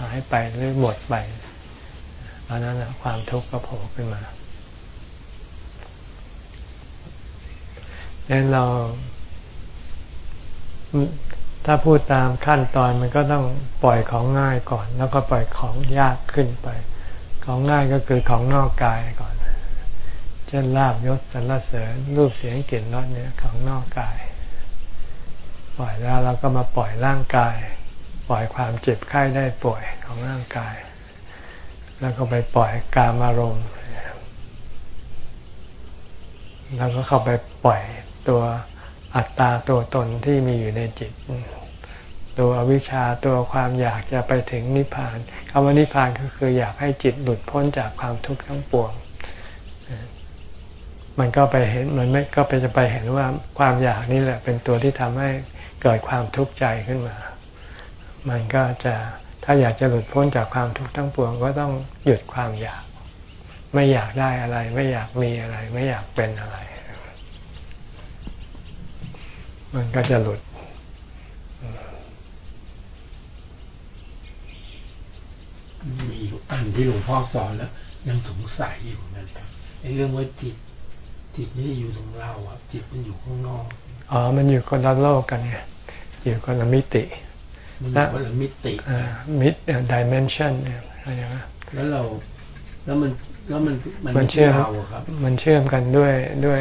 หายไปหรือหมดไปตอนนั้นความทุกข์ก็โผล่ขึ้นมาดังนั้นเรา ถ้าพูดตามขั้นตอนมันก็ต้องปล่อยของง่ายก่อน แล้วก็ปล่อยของยากขึ้นไป ของง่ายก็คือของนอกกายก่อน เช่นลาบยศสรรเสริญรูปเสียงกลิ่นรสเนี่ยของนอกกาย ปล่อยแล้วเราก็มาปล่อยร่างกาย ปล่อยความเจ็บไข้ได้ป่วยของร่างกาย แล้วก็ไปปล่อยกามอารมณ์แล้วก็เข้าไปปล่อยตัวอัตตาตัวตนที่มีอยู่ในจิต ตัวอวิชชาตัวความอยากจะไปถึงนิพพานคำว่านิพพานก็คืออยากให้จิตหลุดพ้นจากความทุกข์ทั้งปวง มันก็ไปเห็นมันไม่ก็ไปจะไปเห็นว่าความอยากนี่แหละเป็นตัวที่ทำให้ เกิดความทุกข์ใจขึ้นมา มันก็จะถ้าอยากจะหลุดพ้นจากความทุกข์ทั้งปวงก็ต้องหยุดความอยาก ไม่อยากได้อะไร ไม่อยากมีอะไร ไม่อยากเป็นอะไร มันก็จะหลุดมีอันที่หลวงพ่อสอนแล้วยังสงสัยอยู่นะครับไอ้เรื่องว่าจิต จิตไม่ได้อยู่ตรงเราอะจิตมันอยู่ข้างนอก อ๋อ มันอยู่คนละโลกกันไงอยู่คนละมิติมันอยู่คนละมิติมิดดิเมนชันเนี่ยอะไรอย่างเงี้ยแล้วเราแล้วมันแล้วมันมันมันเชื่อมเราอะครับมันเชื่อมกันด้วยด้วย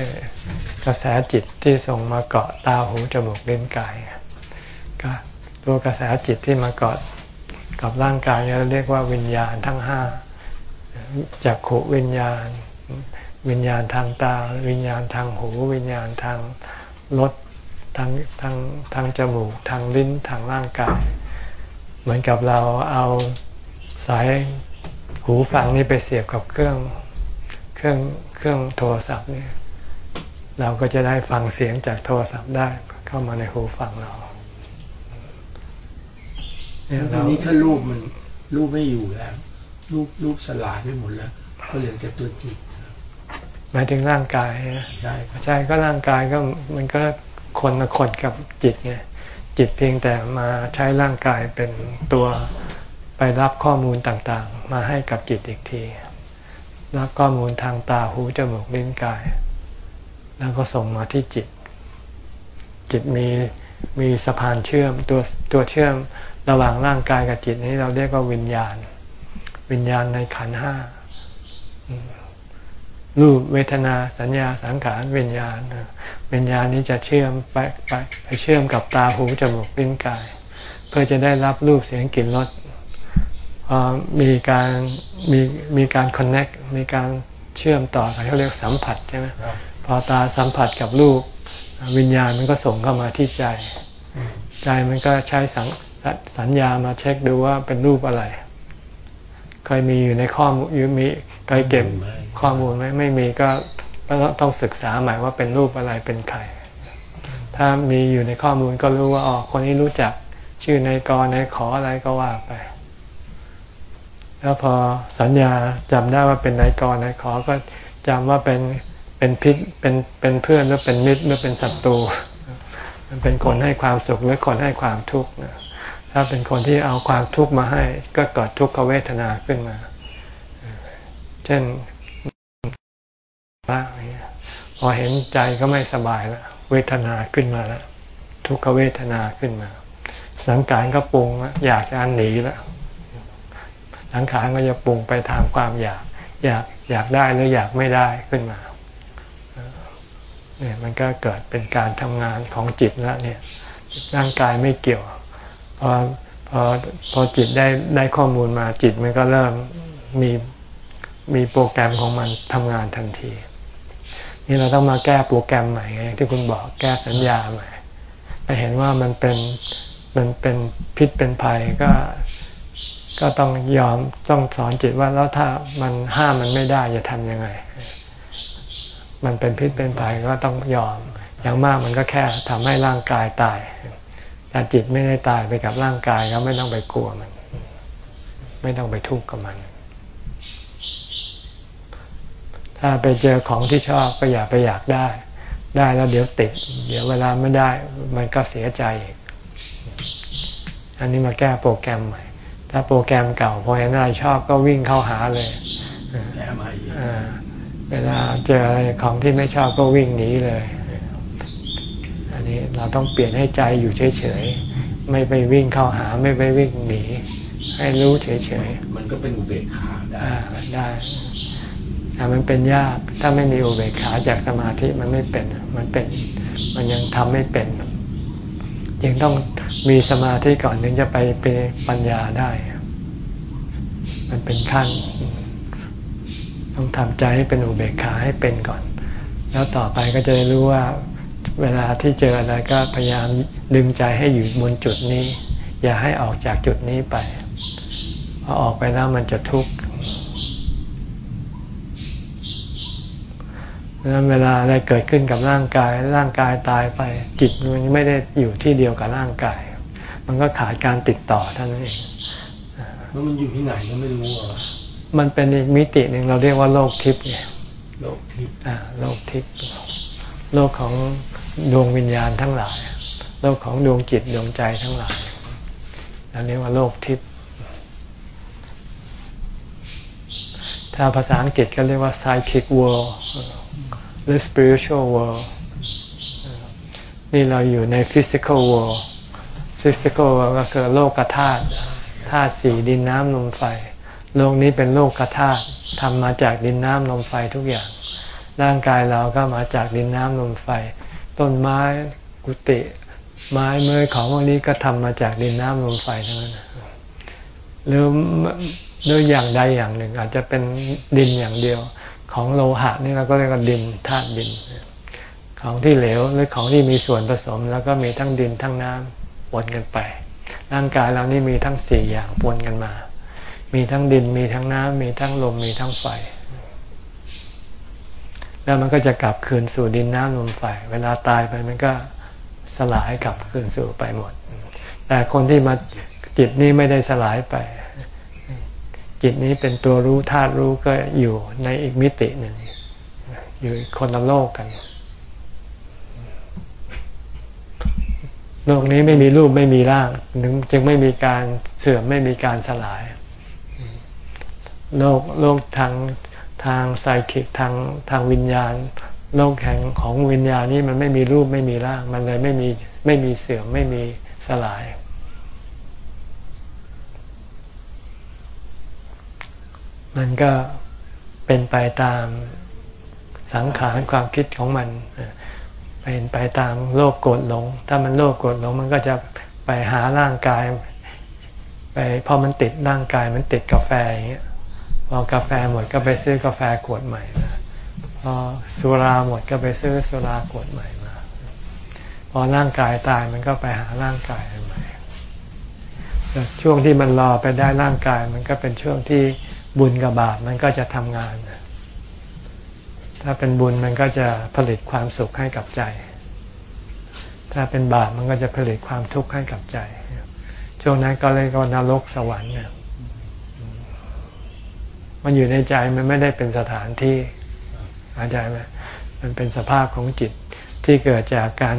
กระแสจิตที่ส่งมาเกาะตาหูจมูกลิ้นกายก็ตัวกระแสจิตที่มาเกาะกับร่างกายเราเรียกว่าวิญญาณทั้งห้าจากขูวิญญาณ วิญญาณทางตา วิญญาณทางหู วิญญาณทางรส ทางทางทางจมูก ทางลิ้นทางร่างกาย เหมือนกับเราเอาสายหูฟังนี่ไปเสียบกับเครื่องเครื่องเครื่องโทรศัพท์เนี่ยเราก็จะได้ฟังเสียงจากโทรศัพท์ได้เข้ามาในหูฟังเราเนี่ยทีเรานี้ถ้ารูปมันรูปไม่อยู่แล้วรูปรูปสลายไปหมดแล้ว ก็เหลือแต่ตัวจิตหมายถึงร่างกายนะใช่ครับใช่ก็ร่างกายก็มันก็ คนละคนกับจิตไงจิตเพียงแต่มาใช้ร่างกายเป็นตัวไปรับข้อมูลต่างๆ มาให้กับจิตอีกที รับข้อมูลทางตาหูจมูกลิ้นกาย แล้วก็ส่งมาที่จิต จิตมีมีสะพานเชื่อมตัวตัวเชื่อมระหว่างร่างกายกับจิตนี้เราเรียกว่าวิญญาณ วิญญาณในขันห้า รูปเวทนาสัญญาสังขารวิญญาณวิญญาณนี้จะเชื่อมไปไปไปเชื่อมกับตาหูจมูกลิ้นกาย เพื่อจะได้รับรูปเสียงกลิ่นรสมีการมีมีการคอนเน็กมีการเชื่อมต่อกันเขาเรียกสัมผัสใช่ไหมพอตาสัมผัสกับรูปวิญญาณมันก็ส่งเข้ามาที่ใจ ใจมันก็ใช้สังสัญญามาเช็คดูว่าเป็นรูปอะไร เคยมีอยู่ในข้อมูลอยู่มี เคยเก็บข้อมูลไหมไม่มีก็ต้องศึกษาใหม่ว่าเป็นรูปอะไรเป็นใคร ถ้ามีอยู่ในข้อมูลก็รู้ว่าอ๋อคนนี้รู้จักชื่อในกรในขออะไรก็ว่าไป แล้วพอสัญญาจำได้ว่าเป็นนายกรนายขอก็จำว่าเป็นเป็นพิษเป็นเป็นเพื่อนหรือเป็นมิตรหรือเป็นศัตรูมันเป็นคนให้ความสุขหรือคนให้ความทุกข์ถ้าเป็นคนที่เอาความทุกข์มาให้ ก็เกิดทุกขเวทนาขึ้นมา ช่นพระอเงี้ยพอเห็นใจก็ไม่สบายแล้วเวทนาขึ้นมาแล้วทุกขเวทนาขึ้นมา สังขารก็ปรุงแล้วอยากจะหนีแล้วสังขารก็จะปรุงไปทางความอยาก อยากอยากได้หรืออยากไม่ได้ขึ้นมาเนี่ยมันก็เกิดเป็นการทำงานของจิตแล้วเนี่ยร่างกายไม่เกี่ยวพอพอพอจิตได้ได้ข้อมูลมาจิตมันก็เริ่มมี มีโปรแกรมของมันทำงานทันที นี่เราต้องมาแก้โปรแกรมใหม่ไงอย่างที่คุณบอกแก้สัญญาใหม่ไปเห็นว่ามันเป็นมันเป็นพิษเป็นภัยก็ก็ต้องยอมต้องสอนจิตว่าแล้วถ้ามันห้ามมันไม่ได้จะทำยังไง มันเป็นพิษเป็นภัยก็ต้องยอม อย่างมากมันก็แค่ทำให้ร่างกายตายแต่จิตไม่ได้ตายไปกับร่างกายก็ไม่ต้องไปกลัวมัน ไม่ต้องไปทุกข์กับมัน ถ้าไปเจอของที่ชอบก็อย่าไปอยากได้ ได้แล้วเดี๋ยวติด เดี๋ยวเวลาไม่ได้มันก็เสียใจอีก อันนี้มาแก้โปรแกรมใหม่ ถ้าโปรแกรมเก่าพอเห็นอะไรชอบก็วิ่งเข้าหาเลยแย่มาอีกอ่าเวลาเจออะไรของที่ไม่ชอบก็วิ่งหนีเลยพเราต้องเปลี่ยนให้ใจอยู่เฉยๆ ไม่ไปวิ่งเข้าหาไม่ไปวิ่งหนี ให้รู้เฉยๆ มันก็เป็นอุเบกขาได้ได้แต่ มันเป็นยากถ้าไม่มีอุเบกขาจากสมาธิมันไม่เป็นมันเป็น มันยังทำไม่เป็นยังต้องมีสมาธิก่อนถึงจะไปเป็นปัญญาได้ มันเป็นขั้น ต้องทำใจให้เป็นอุเบกขาให้เป็นก่อน แล้วต่อไปก็จะรู้ว่า เวลาที่เจออะไรก็พยายามดึงใจให้อยู่บนจุดนี้ อย่าให้ออกจากจุดนี้ไปพอออกไปแล้วมันจะทุกข์ นั้นเวลาอะไรเกิดขึ้นกับร่างกาย ร่างกายตายไป จิตมันไม่ได้อยู่ที่เดียวกับร่างกาย มันก็ขาดการติดต่อเท่านั้นเองแล้วมันอยู่ที่ไหนก็ไม่รู้อะมันเป็นอีกมิติหนึ่งเราเรียกว่าโลกทิพย์ไงโลกทิพย์อ่าโลกทิพย์โลกของดวงวิญญาณทั้งหลาย โลกของดวงจิตดวงใจทั้งหลายนั่นเรียกว่าโลกทิพย์ถ้าภาษาอังกฤษก็เรียกว่า psychic world หรือ spiritual world นี่เราอยู่ใน physical world physical world ก็คือโลกธาตุธาตุสี่ดินน้ำลมไฟ โลกนี้เป็นโลกธาตุทำมาจากดินน้ำลมไฟทุกอย่าง ร่างกายเราก็มาจากดินน้ำลมไฟ ต้นไม้กุฏิไม้เมื่อของพวกนี้ก็ทำมาจากดินน้ำลมไฟทั้งนั้นหรือด้วยอย่างใดอย่างหนึ่ง อาจจะเป็นดินอย่างเดียว ของโลหะนี่เราก็เรียกว่าดินธาตุดิน ของที่เหลวหรือของที่มีส่วนผสม แล้วก็มีทั้งดินทั้งน้ำปนกันไป ร่างกายเรานี่มีทั้งสี่อย่างปนกันมา มีทั้งดินมีทั้งน้ำมีทั้งลมมีทั้งไฟ แล้วมันก็จะกลับคืนสู่ดินน้ำลมไฟ เวลาตายไปมันก็สลายกลับคืนสู่ไปหมด แต่คนที่มาจิตนี้ไม่ได้สลายไป จิตนี้เป็นตัวรู้ธาตุรู้ก็อยู่ในอีกมิติหนึ่ง อยู่คนละโลกกัน โลกนี้ไม่มีรูปไม่มีร่าง จึงไม่มีการเสื่อมไม่มีการสลาย โลกโลกทางทางไซคิกทางทางวิญญาณ โลกแห่งของวิญญาณนี่มันไม่มีรูปไม่มีร่าง มันเลยไม่มีไม่มีเสื่อมไม่มีสลาย มันก็เป็นไปตามสังขารความคิดของมัน เป็นไปตามโลภโกรธหลง ถ้ามันโลภโกรธหลงมันก็จะไปหาร่างกาย ไปพอมันติดร่างกายมันติดกาแฟอย่างเงี้ยพอกาแฟหมดก็ไปซื้อกาแฟขวดใหม่มาพอสุราหมดก็ไปซื้อสุราขวดใหม่มา พอร่างกายตายมันก็ไปหาร่างกายใหม่ช่วงที่มันรอไปได้ร่างกาย มันก็เป็นช่วงที่ บุญกับบาปมันก็จะทำงาน ถ้าเป็นบุญมันก็จะผลิตความสุขให้กับใจ ถ้าเป็นบาปมันก็จะผลิตความทุกข์ให้กับใจ ช่วงนั้นก็เลยก็นรกสวรรค์เนี่ยมันอยู่ในใจมันไม่ได้เป็นสถานที่เข้าใจไหมมันเป็นสภาพของจิตที่เกิดจากการ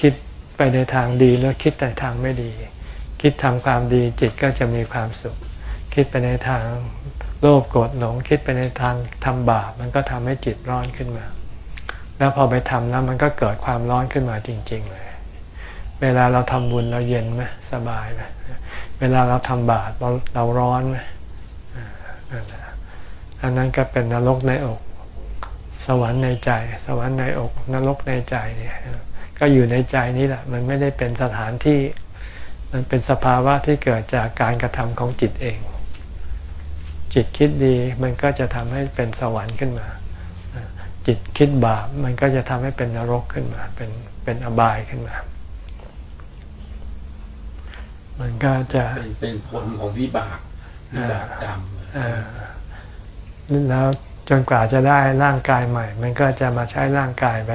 คิดไปในทางดีแล้วคิดแต่ทางไม่ดี คิดทำความดีจิตก็จะมีความสุข คิดไปในทาง โลภโกรธหลงคิดไปในทางทำบาปมันก็ทำให้จิตร้อนขึ้นมา แล้วพอไปทำแล้วมันก็เกิดความร้อนขึ้นมาจริง ๆ เลย เวลาเราทำบุญเราเย็นไหมสบายไหมเวลาเราทำบาปเราเราร้อนไหมอันนั้นก็เป็นนรกในอก สวรรค์ในใจ สวรรค์ในอก นรกในใจเนี่ยก็อยู่ในใจนี่แหละ มันไม่ได้เป็นสถานที่ มันเป็นสภาวะที่เกิดจากการกระทำของจิตเอง จิตคิดดีมันก็จะทำให้เป็นสวรรค์ขึ้นมา จิตคิดบาปมันก็จะทำให้เป็นนรกขึ้นมา เป็นเป็นอบายขึ้นมา มันก็จะเป็นเป็นผลของวิบากวิบากกรรมแล้วจนกว่าจะได้ร่างกายใหม่ มันก็จะมาใช้ร่างกายไป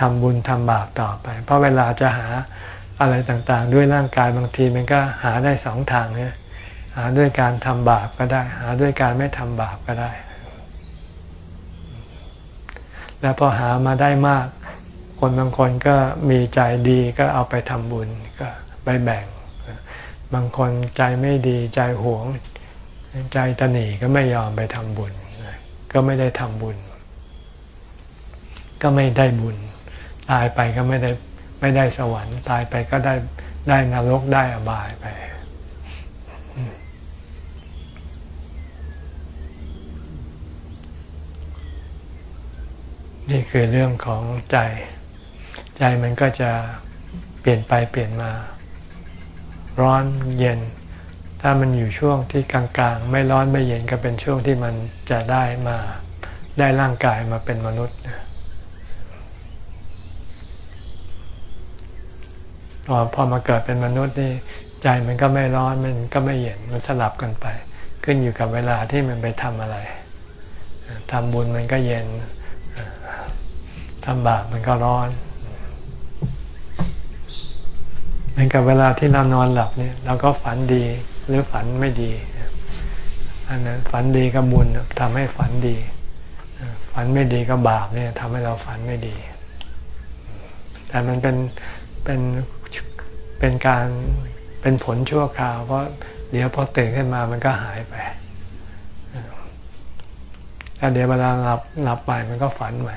ทำบุญทำบาปต่อไป เพราะเวลาจะหาอะไรต่างๆ ด้วยร่างกายบางทีมันก็หาได้สองทางเนี่ย หาด้วยการทำบาปก็ได้ หาด้วยการไม่ทำบาปก็ได้ แล้วพอหามาได้มาก คนบางคนก็มีใจดีก็เอาไปทำบุญก็ไปแบ่ง บางคนใจไม่ดีใจหวง ใจตนีก็ไม่ยอมไปทำบุญ ก็ไม่ได้ทำบุญ ก็ไม่ได้บุญ ตายไปก็ไม่ได้ไม่ได้สวรรค์ ตายไปก็ได้ได้นรกได้อบายไป นี่คือเรื่องของใจ ใจมันก็จะเปลี่ยนไปเปลี่ยนมา ร้อนเย็น ถ้ามันอยู่ช่วงที่กลางๆ ไม่ร้อนไม่เย็นก็เป็นช่วงที่มันจะได้มาได้ร่างกายมาเป็นมนุษย์พอพอมาเกิดเป็นมนุษย์นี่ใจมันก็ไม่ร้อนมันก็ไม่เย็นมันสลับกันไป ขึ้นอยู่กับเวลาที่มันไปทำอะไรทำบุญมันก็เย็น ทำบาปมันก็ร้อนเหมือนกับเวลาที่เรานอนหลับเนี่ยเราก็ฝันดีหรือฝันไม่ดี อันนั้นฝันดีก็บุญทำให้ฝันดี ฝันไม่ดีก็บาปเนี่ยทำให้เราฝันไม่ดี แต่มันเป็นเป็นเป็นการเป็นผลชั่วคราว เพราะเดี๋ยวพอตื่นขึ้นมามันก็หายไปแล้วเดี๋ยวเวลาหลับหลับไปมันก็ฝันใหม่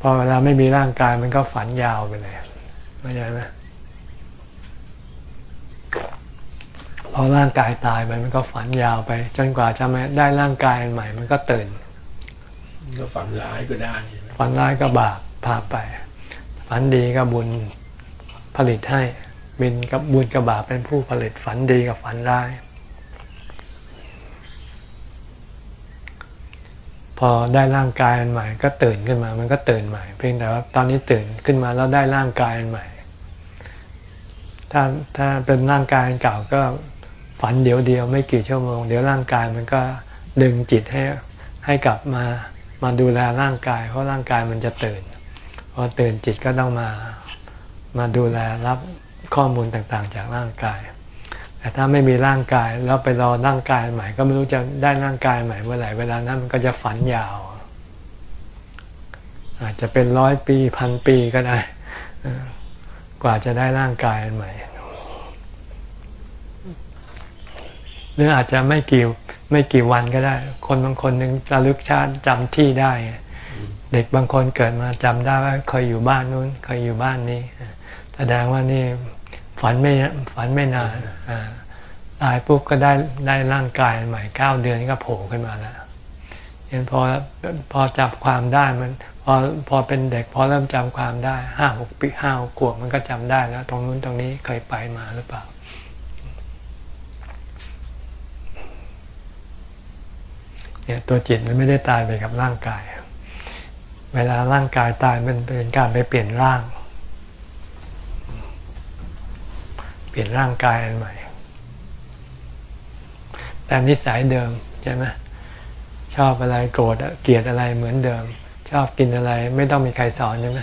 พอเวลาไม่มีร่างกายมันก็ฝันยาวไปเลยไม่ใช่ไหมพอร่างกายตายไปมันก็ฝันยาวไป จนกว่าจะมาได้ร่างกายใหม่ มันก็ตื่นก็ฝันร้ายก็ได้ฝันร้ายก็บาปพาไป ฝันดีก็บุญผลิตให้บินกับบุญกับบาปเป็นผู้ผลิตฝันดีกับฝันร้าย พอได้ร่างกายอันใหม่ ก็ตื่นขึ้นมา มันก็ตื่นใหม่ เพียงแต่ว่าตอนนี้ตื่นขึ้นมาแล้วได้ร่างกายอันใหม่ ถ้าถ้าเป็นร่างกายอันเก่าก็ฝันเดียวเดียวไม่กี่ชั่วโมง เดี๋ยวร่างกายมันก็ดึงจิตให้ให้กลับมามาดูแลร่างกาย เพราะร่างกายมันจะตื่น พอตื่นจิตก็ต้องมามาดูแลรับข้อมูลต่างๆ จากร่างกาย แต่ถ้าไม่มีร่างกายแล้วไปรอร่างกายใหม่ ก็ไม่รู้จะได้ร่างกายใหม่เมื่อไหร่เวลานั้นมันก็จะฝันยาว อาจจะเป็นร้อยปีพันปีก็ได้กว่าจะได้ร่างกายใหม่ หรืออาจจะไม่กี่ไม่กี่วันก็ได้ คนบางคนหนึ่งระลึกชาติจำที่ได้ เด็กบางคนเกิดมาจำได้ว่าเคยอยู่บ้านนู้นเคยอยู่บ้านนี้ แสดงว่านี่ ฝันไม่ฝันไม่นานตายปุ๊บก็ได้ได้ร่างกายใหม่เก้าเดือนก็โผล่ขึ้นมาแล้วยังพอพอจับความได้มันพอพอเป็นเด็กพอเริ่มจำความได้ห้าหกปีห้าขวบมันก็จำได้แล้ว ตรงนู้นตรงนี้เคยไปมาหรือเปล่า เนี่ยตัวจิตมันไม่ได้ตายไปกับร่างกาย เวลาร่างกายตายมันเป็นการไปเปลี่ยนร่าง เปลี่ยนร่างกายอันใหม่ แต่นิสัยเดิมใช่ไหมชอบอะไรโกรธเกลียดอะไรเหมือนเดิม ชอบกินอะไรไม่ต้องมีใครสอนใช่ไหม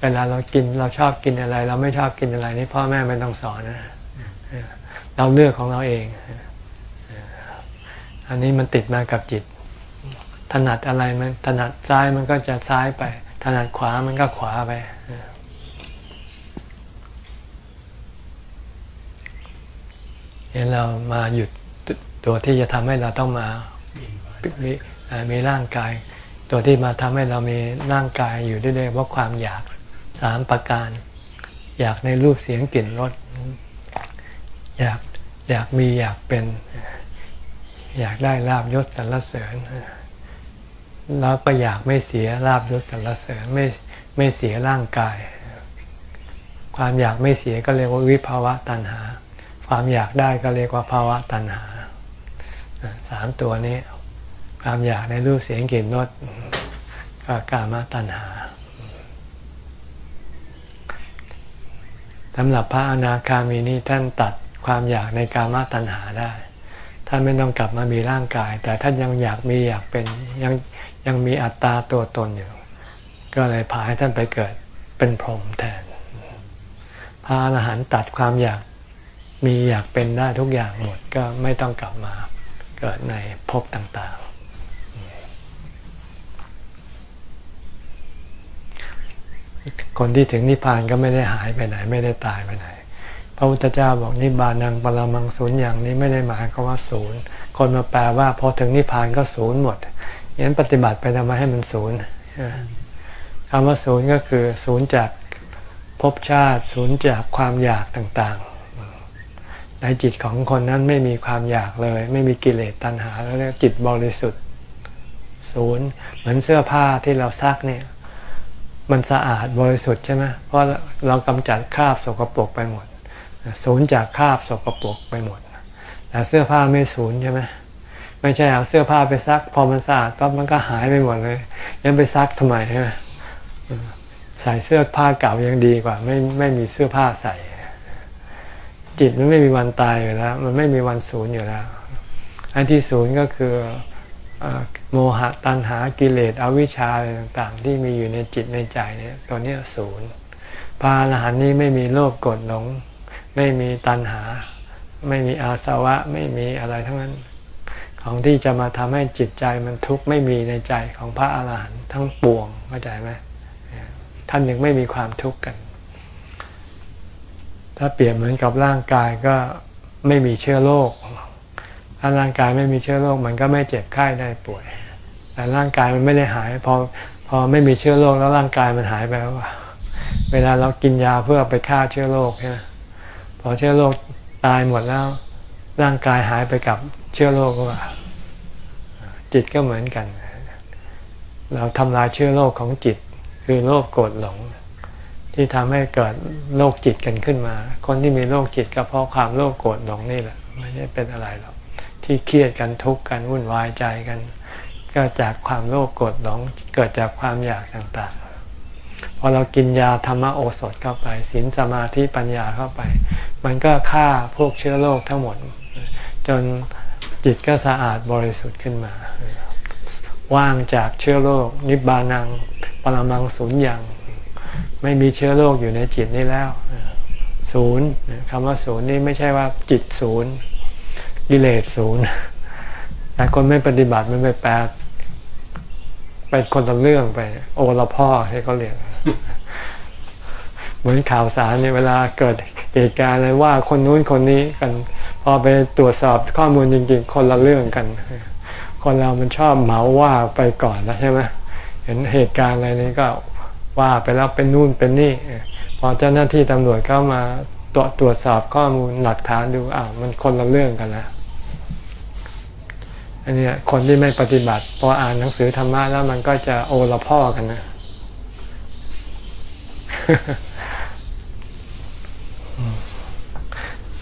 เวลาเรากินเราชอบกินอะไร เราไม่ชอบกินอะไรนี่พ่อแม่ไม่ต้องสอนนะเราเลือกของเราเอง อันนี้มันติดมากับจิต ถนัดอะไรมันถนัดซ้ายมันก็จะซ้ายไป ถนัดขวามันก็ขวาไป เห็นเรามาหยุดตัวที่จะทำให้เราต้องมามีมีร่างกาย ตัวที่มาทำให้เรามีร่างกายอยู่ได้ๆเพราะความอยากสามประการ อยากในรูปเสียงกลิ่นรสอยากอยากมีอยากเป็น อยากได้ลาบยศสรรเสริญแล้วก็อยากไม่เสียลาบยศสรรเสริญไม่ไม่เสียร่างกาย ความอยากไม่เสียก็เรียกว่าวิภาวะตัณหา ความอยากได้ก็เรียกว่าภาวะตัณหาสามตัวนี้ ความอยากในรูปเสียงกลิ่นรสก็กามตัณหาสำหรับพระอนาคามีนี้ท่านตัดความอยากในกามตัณหาได้ ท่านไม่ต้องกลับมามีร่างกาย แต่ท่านยังอยากมีอยากเป็นยังยังมีอัตตาตัวตนอยู่ ก็เลยพาให้ท่านไปเกิดเป็นพรหมแทน พระอรหันต์ตัดความอยาก มีอยากเป็นได้ทุกอย่างหมดก็ไม่ต้องกลับมาเกิดในภพต่างๆ คนที่ถึงนิพพานก็ไม่ได้หายไปไหน ไม่ได้ตายไปไหน พระพุทธเจ้าบอกนิบานังปรมังศูนย์อย่างนี้ไม่ได้หมายควาว่าศูนย์ คนมาแปลว่าพอถึงนิพพานก็ศูนย์หมดยันปฏิบัติไปทำไมให้มันศูนย์คำว่าศูนย์ก็คือศูนย์จากภพชาติ ศูนย์จากความอยากต่างๆ ในจิตของคนนั้นไม่มีความอยากเลย ไม่มีกิเลสตัณหาแล้วเรียกจิตบริสุทธิ์ศูนย์เหมือนเสื้อผ้าที่เราซักเนี่ยมันสะอาดบริสุทธิ์ใช่ไหมเพราะเรากำจัดคราบสกปรกไปหมดศูนย์จากคราบสกปรกไปหมดแต่เสื้อผ้าไม่ศูนย์ใช่ไหมไม่ใช่เอาเสื้อผ้าไปซัก พอมันสะอาดปั๊บมันก็หายไปหมดเลยยังไปซักทำไมใช่ไหมใส่เสื้อผ้าเก่ายังดีกว่า ไม่ไม่มีเสื้อผ้าใส่ จิตมันไม่มีวันตายอยู่แล้ว มันไม่มีวันศูนย์อยู่แล้ว อันที่ศูนย์ก็คือโมหะตัณหากิเลสอวิชชาอะไรต่างๆ ที่มีอยู่ในจิตในใจเนี่ยตัวนี้ศูนย์พาอรหันต์นี้ไม่มีโลภกรดหลง ไม่มีตัณหา ไม่มีอาสวะไม่มีอะไรทั้งนั้น ของที่จะมาทำให้จิตใจมันทุกข์ไม่มีในใจของพระอรหันต์ทั้งปวงเข้าใจไหมท่านยังไม่มีความทุกข์กัน ถ้าเปรียบเหมือนกับร่างกายก็ไม่มีเชื้อโรค ถ้าร่างกายไม่มีเชื้อโรคมันก็ไม่เจ็บไข้ได้ป่วย แต่ร่างกายมันไม่ได้หาย พอพอไม่มีเชื้อโรคแล้วร่างกายมันหายไปแล้วเวลาเรากินยาเพื่อไปฆ่าเชื้อโรคใช่ไหมพอเชื้อโรคตายหมดแล้ว ร่างกายหายไปกับเชื้อโรคว่าจิตก็เหมือนกัน เราทำลายเชื้อโรคของจิต คือโรคโกรธหลง ที่ทำให้เกิดโรคจิตกันขึ้นมา คนที่มีโรคจิตก็เพราะความโรคโกรธหลงนี่แหละไม่ใช่เป็นอะไรหรอกที่เครียดกันทุกข์กันวุ่นวายใจกัน ก็จากความโลภโกรธหลงเกิดจากความอยากต่างๆ พอเรากินยาธรรมโอสถเข้าไปศีลสมาธิปัญญาเข้าไป มันก็ฆ่าพวกเชื้อโรคทั้งหมด จนจิตก็สะอาดบริสุทธิ์ขึ้นมา ว่างจากเชื้อโรคนิบานัง ปรมังศูนย์อย่าง ไม่มีเชื้อโรคอยู่ในจิตนี่แล้วศูนย์คำว่าศูนย์นี่ไม่ใช่ว่าจิตศูนย์กิเลสศูนย์แต่คนไม่ปฏิบัติมันไปแปลเป็นคนละเรื่องไป โอละพ่อให้เขาเรียกเหมือนข่าวสารเนี่ยเวลาเกิดเหตุการณ์อะไรว่าคนนู้นคนนี้กัน พอไปตรวจสอบข้อมูลจริงๆ คนละเรื่องกัน คนเรามันชอบเหมาว่าไปก่อนแล้วใช่ไหมเห็นเหตุการณ์อะไรนี้ก็ ว่าไปแล้วเป็นนู่นเป็นนี่พอเจ้าหน้าที่ตำรวจเข้ามาตรวจตรวจสอบข้อมูลหลักฐานดูอ้าวมันคนละเรื่องกันแล้วอันนี้คนที่ไม่ปฏิบัติพออ่านหนังสือธรรมะแล้วมันก็จะโอละพ่อกันนะ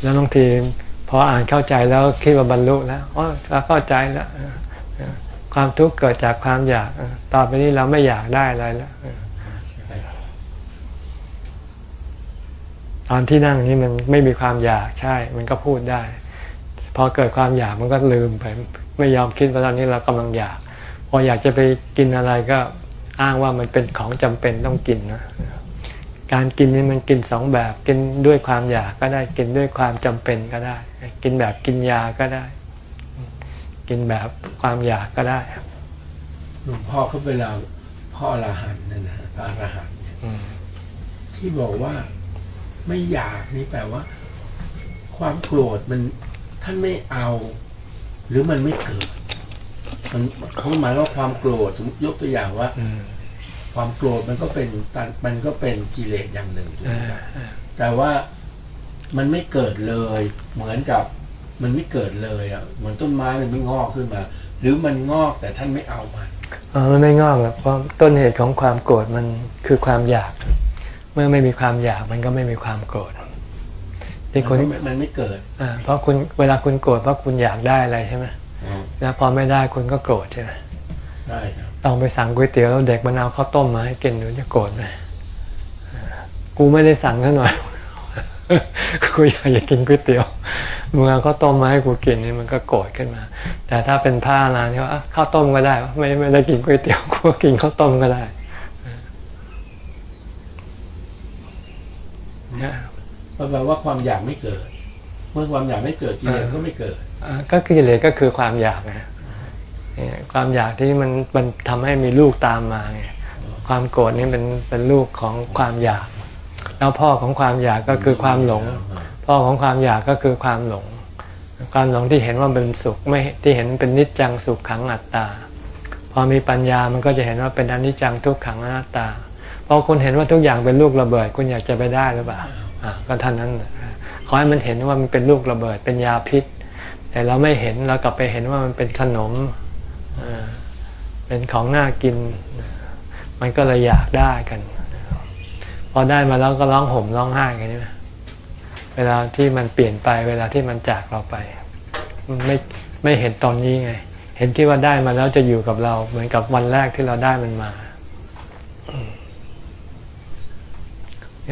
แล้วบางทีพออ่านเข้าใจแล้วคิดว่าบรรลุแล้วอ๋อเข้าใจแล้วความทุกข์เกิดจากความอยาก ต่อไปนี้เราไม่อยากได้อะไรแล้ว ตอนที่นั่งนี้มันไม่มีความอยากใช่ มันก็พูดได้ พอเกิดความอยากมันก็ลืมไป ไม่ยอมคิดว่าตอนนี้เรากำลังอยาก พออยากจะไปกินอะไรก็อ้างว่ามันเป็นของจำเป็นต้องกินนะการกินนี่มันกินสองแบบกินด้วยความอยากก็ได้กินด้วยความจำเป็นก็ได้ กินแบบกินยาก็ได้ กินแบบความอยากก็ได้หลวงพ่อเขาเวลาพ่อละหันนั่นนะพระอรหันต์ที่บอกว่า ไม่อยากนี่แปลว่า ความโกรธมันท่านไม่เอา หรือมันไม่เกิด มันเขาหมายว่าความโกรธสมมติยกตัวอย่างว่าความโกรธมันก็เป็นมันก็เป็นกิเลสอย่างหนึ่งแต่ว่ามันไม่เกิดเลย เหมือนกับ มันไม่เกิดเลยอะเหมือนต้นไม้มันไม่งอกขึ้นมา หรือมันงอกแต่ท่านไม่เอามันอ๋อมันไม่งอกหรอกเพราะต้นเหตุของความโกรธมันคือความอยากเมื่อไม่มีความอยากมันก็ไม่มีความโกรธที่คนมันไม่เกิดอ่าเพราะคุณเวลาคุณโกรธเพราะคุณอยากได้อะไรใช่ไหมแล้วพอไม่ได้คุณก็โกรธใช่ไหมได้ครับต้องไปสั่งก๋วยเตี๋ยวแล้วเด็กมันเอาข้าวต้มมาให้กินหนูจะโกรธไหมกูไม่ได้สั่งซะหน่อยกูอยากจะกินก๋วยเตี๋ยวมึงเอาข้าวต้มมาให้กูกินนี่มันก็โกรธขึ้นมา แต่ถ้าเป็นผ้าลานเขาข้าวต้มก็ได้ ไม่ไม่ได้กินก๋วยเตี๋ยวกูกินข้าวต้มก็ได้ แปลว่าความอยากไม่เกิด เมื่อความอยากไม่เกิดกิเลสก็ไม่เกิดก็กิเลสก็คือความอยากนะความอยากที่มันมันทำให้มีลูกตามมาไงความโกรธนี่เป็นเป็นลูกของความอยาก แล้วพ่อของความอยากก็คือความหลง พ่อของความอยากก็คือความหลง ความหลงที่เห็นว่าเป็นสุขไม่ที่เห็นเป็นนิจจังสุขขังอัตตา พอมีปัญญามันก็จะเห็นว่าเป็นอนิจจังทุกขังอนัตตา พอคุณเห็นว่าทุกอย่างเป็นลูกระเบิด คุณอยากจะไปได้หรือเปล่าอ่าก็เท่านั้นขอให้มันเห็นว่ามันเป็นลูกระเบิด เป็นยาพิษ แต่เราไม่เห็นเรากลับไปเห็นว่ามันเป็นขนมเป็นของน่ากิน มันก็เลยอยากได้กัน พอได้มาแล้วก็ร้องห่มร้องไห้กันใช่ไหมเวลาที่มันเปลี่ยนไปเวลาที่มันจากเราไป ไม่ไม่เห็นตอนนี้ไง เห็นที่ว่าได้มาแล้วจะอยู่กับเรา เหมือนกับวันแรกที่เราได้มันมา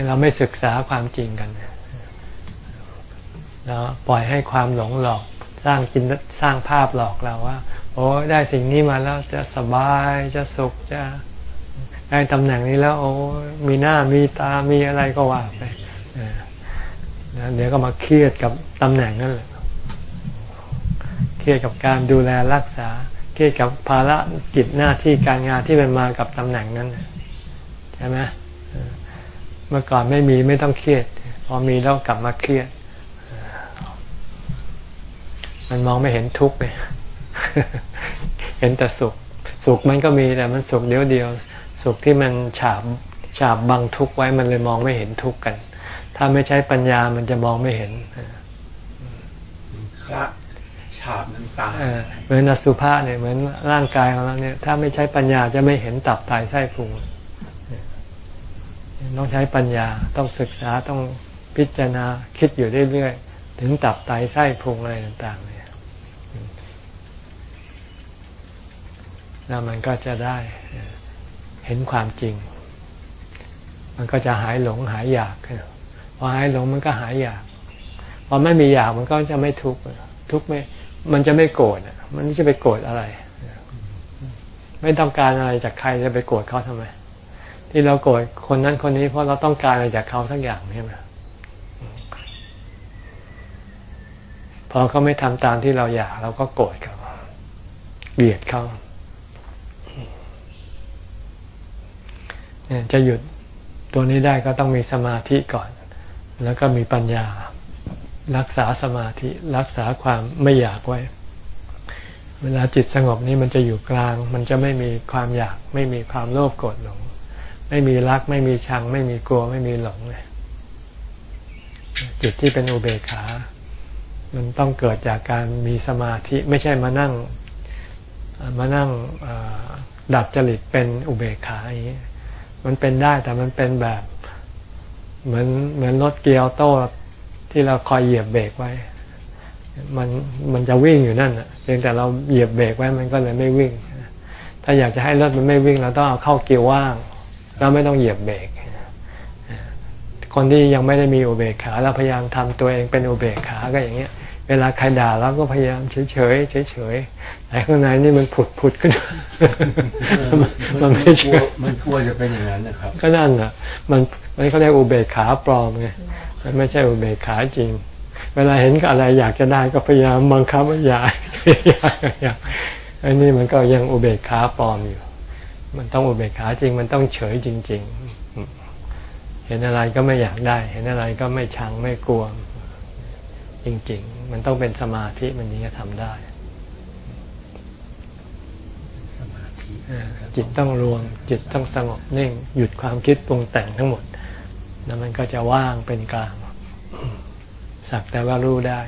เราไม่ศึกษาความจริงกันเราปล่อยให้ความหลงหลอกสร้างจินสร้างภาพหลอกเราว่า โอ้ได้สิ่งนี้มาแล้วจะสบายจะสุขจะได้ตำแหน่งนี้แล้ว โอ้มีหน้ามีตามีอะไรก็ว่าไปเดี๋ยวก็มาเครียดกับตำแหน่งนั่นแหละเครียดกับการดูแลรักษา เครียดกับภาระกิจหน้าที่การงานที่เป็นมากับตำแหน่งนั้นใช่ไหม เมื่อก่อนไม่มีไม่ต้องเครียด พอมีแล้วกลับมาเครียด มันมองไม่เห็นทุกข์เลยเห็นแต่สุข สุขมันก็มีแต่มันสุขเดียวเดียว สุขที่มันฉาบฉาบบังทุกข์ไว้มันเลยมองไม่เห็นทุกข์กัน ถ้าไม่ใช้ปัญญามันจะมองไม่เห็นครับฉาบมันตาเหมือนอสุภะเนี่ยเหมือนร่างกายของเราเนี่ย ถ้าไม่ใช้ปัญญาจะไม่เห็นตับไตไส้พุง ต้องใช้ปัญญาต้องศึกษาต้องพิจารณาคิดอยู่เรื่อยๆ ถึงตับไตไส้พุงอะไรต่างๆเนี่ยแล้วมันก็จะได้เห็นความจริง มันก็จะหายหลงหายอยากพอหายหลงมันก็หายอยากพอไม่มีอยากมันก็จะไม่ทุกข์ทุกข์ไม่ มันจะไม่โกรธมันจะไปโกรธอะไร ไม่ต้องการอะไรจากใครจะไปโกรธเขาทำไม ที่เราโกรธคนนั้นคนนี้เพราะเราต้องการอะไรจากเขาสักอย่างใช่ไหมพอเขาไม่ทำตามที่เราอยากเราก็โกรธเขาเกลียดเขาเนี่ยจะหยุดตัวนี้ได้ก็ต้องมีสมาธิก่อน แล้วก็มีปัญญา รักษาสมาธิรักษาความไม่อยากไว้ เวลาจิตสงบนี้มันจะอยู่กลาง มันจะไม่มีความอยาก ไม่มีความโลภโกรธหลง ไม่มีรัก ไม่มีชัง ไม่มีกลัว ไม่มีหลงเลยจิตที่เป็นอุเบกขา มันต้องเกิดจากการมีสมาธิไม่ใช่มานั่งมานั่งดัดจริตเป็นอุเบกขาอย่างนี้มันเป็นได้แต่มันเป็นแบบเหมือนเหมือนรถเกียร์โต้ที่เราคอยเหยียบเบรกไว้ มันมันจะวิ่งอยู่นั่นเพียงแต่เราเหยียบเบรกไว้มันก็เลยไม่วิ่ง ถ้าอยากจะให้รถมันไม่วิ่งเราต้องเอาเข้าเกียร์ว่าง เราไม่ต้องเหยียบเบรกคนที่ยังไม่ได้มีอุเบกขาเราพยายามทำตัวเองเป็นอุเบกขาก็อย่างเงี้ย เวลาใครด่าเราก็พยายามเฉยเฉยเฉยเฉยแต่ข้างในนี่มันผุดผุดขึ้นมันไม่เชื่อมันกลัวจะเป็นอย่างนั้นนะครับ ก็นั่นอะมันมันเขาเรียกอุเบกขาปลอมไงมันไม่ใช่อุเบกขาจริง เวลาเห็นอะไรอยากจะได้ก็พยายามบังคับว่าอย่าอย่าอันนี้มันก็ยังอุเบกขาปลอมอยู่ มันต้องอุเบกขาจริง มันต้องเฉยจริง ๆ เห็นอะไรก็ไม่อยากได้ เห็นอะไรก็ไม่ชังไม่กลัว จริง ๆ มันต้องเป็นสมาธิมันนี้จะทำได้จิตต้องรวม จิตต้องสงบนิ่ง หยุดความคิดปรุงแต่งทั้งหมด แล้วมันก็จะว่างเป็นกลาง สักแต่ว่ารู้ได้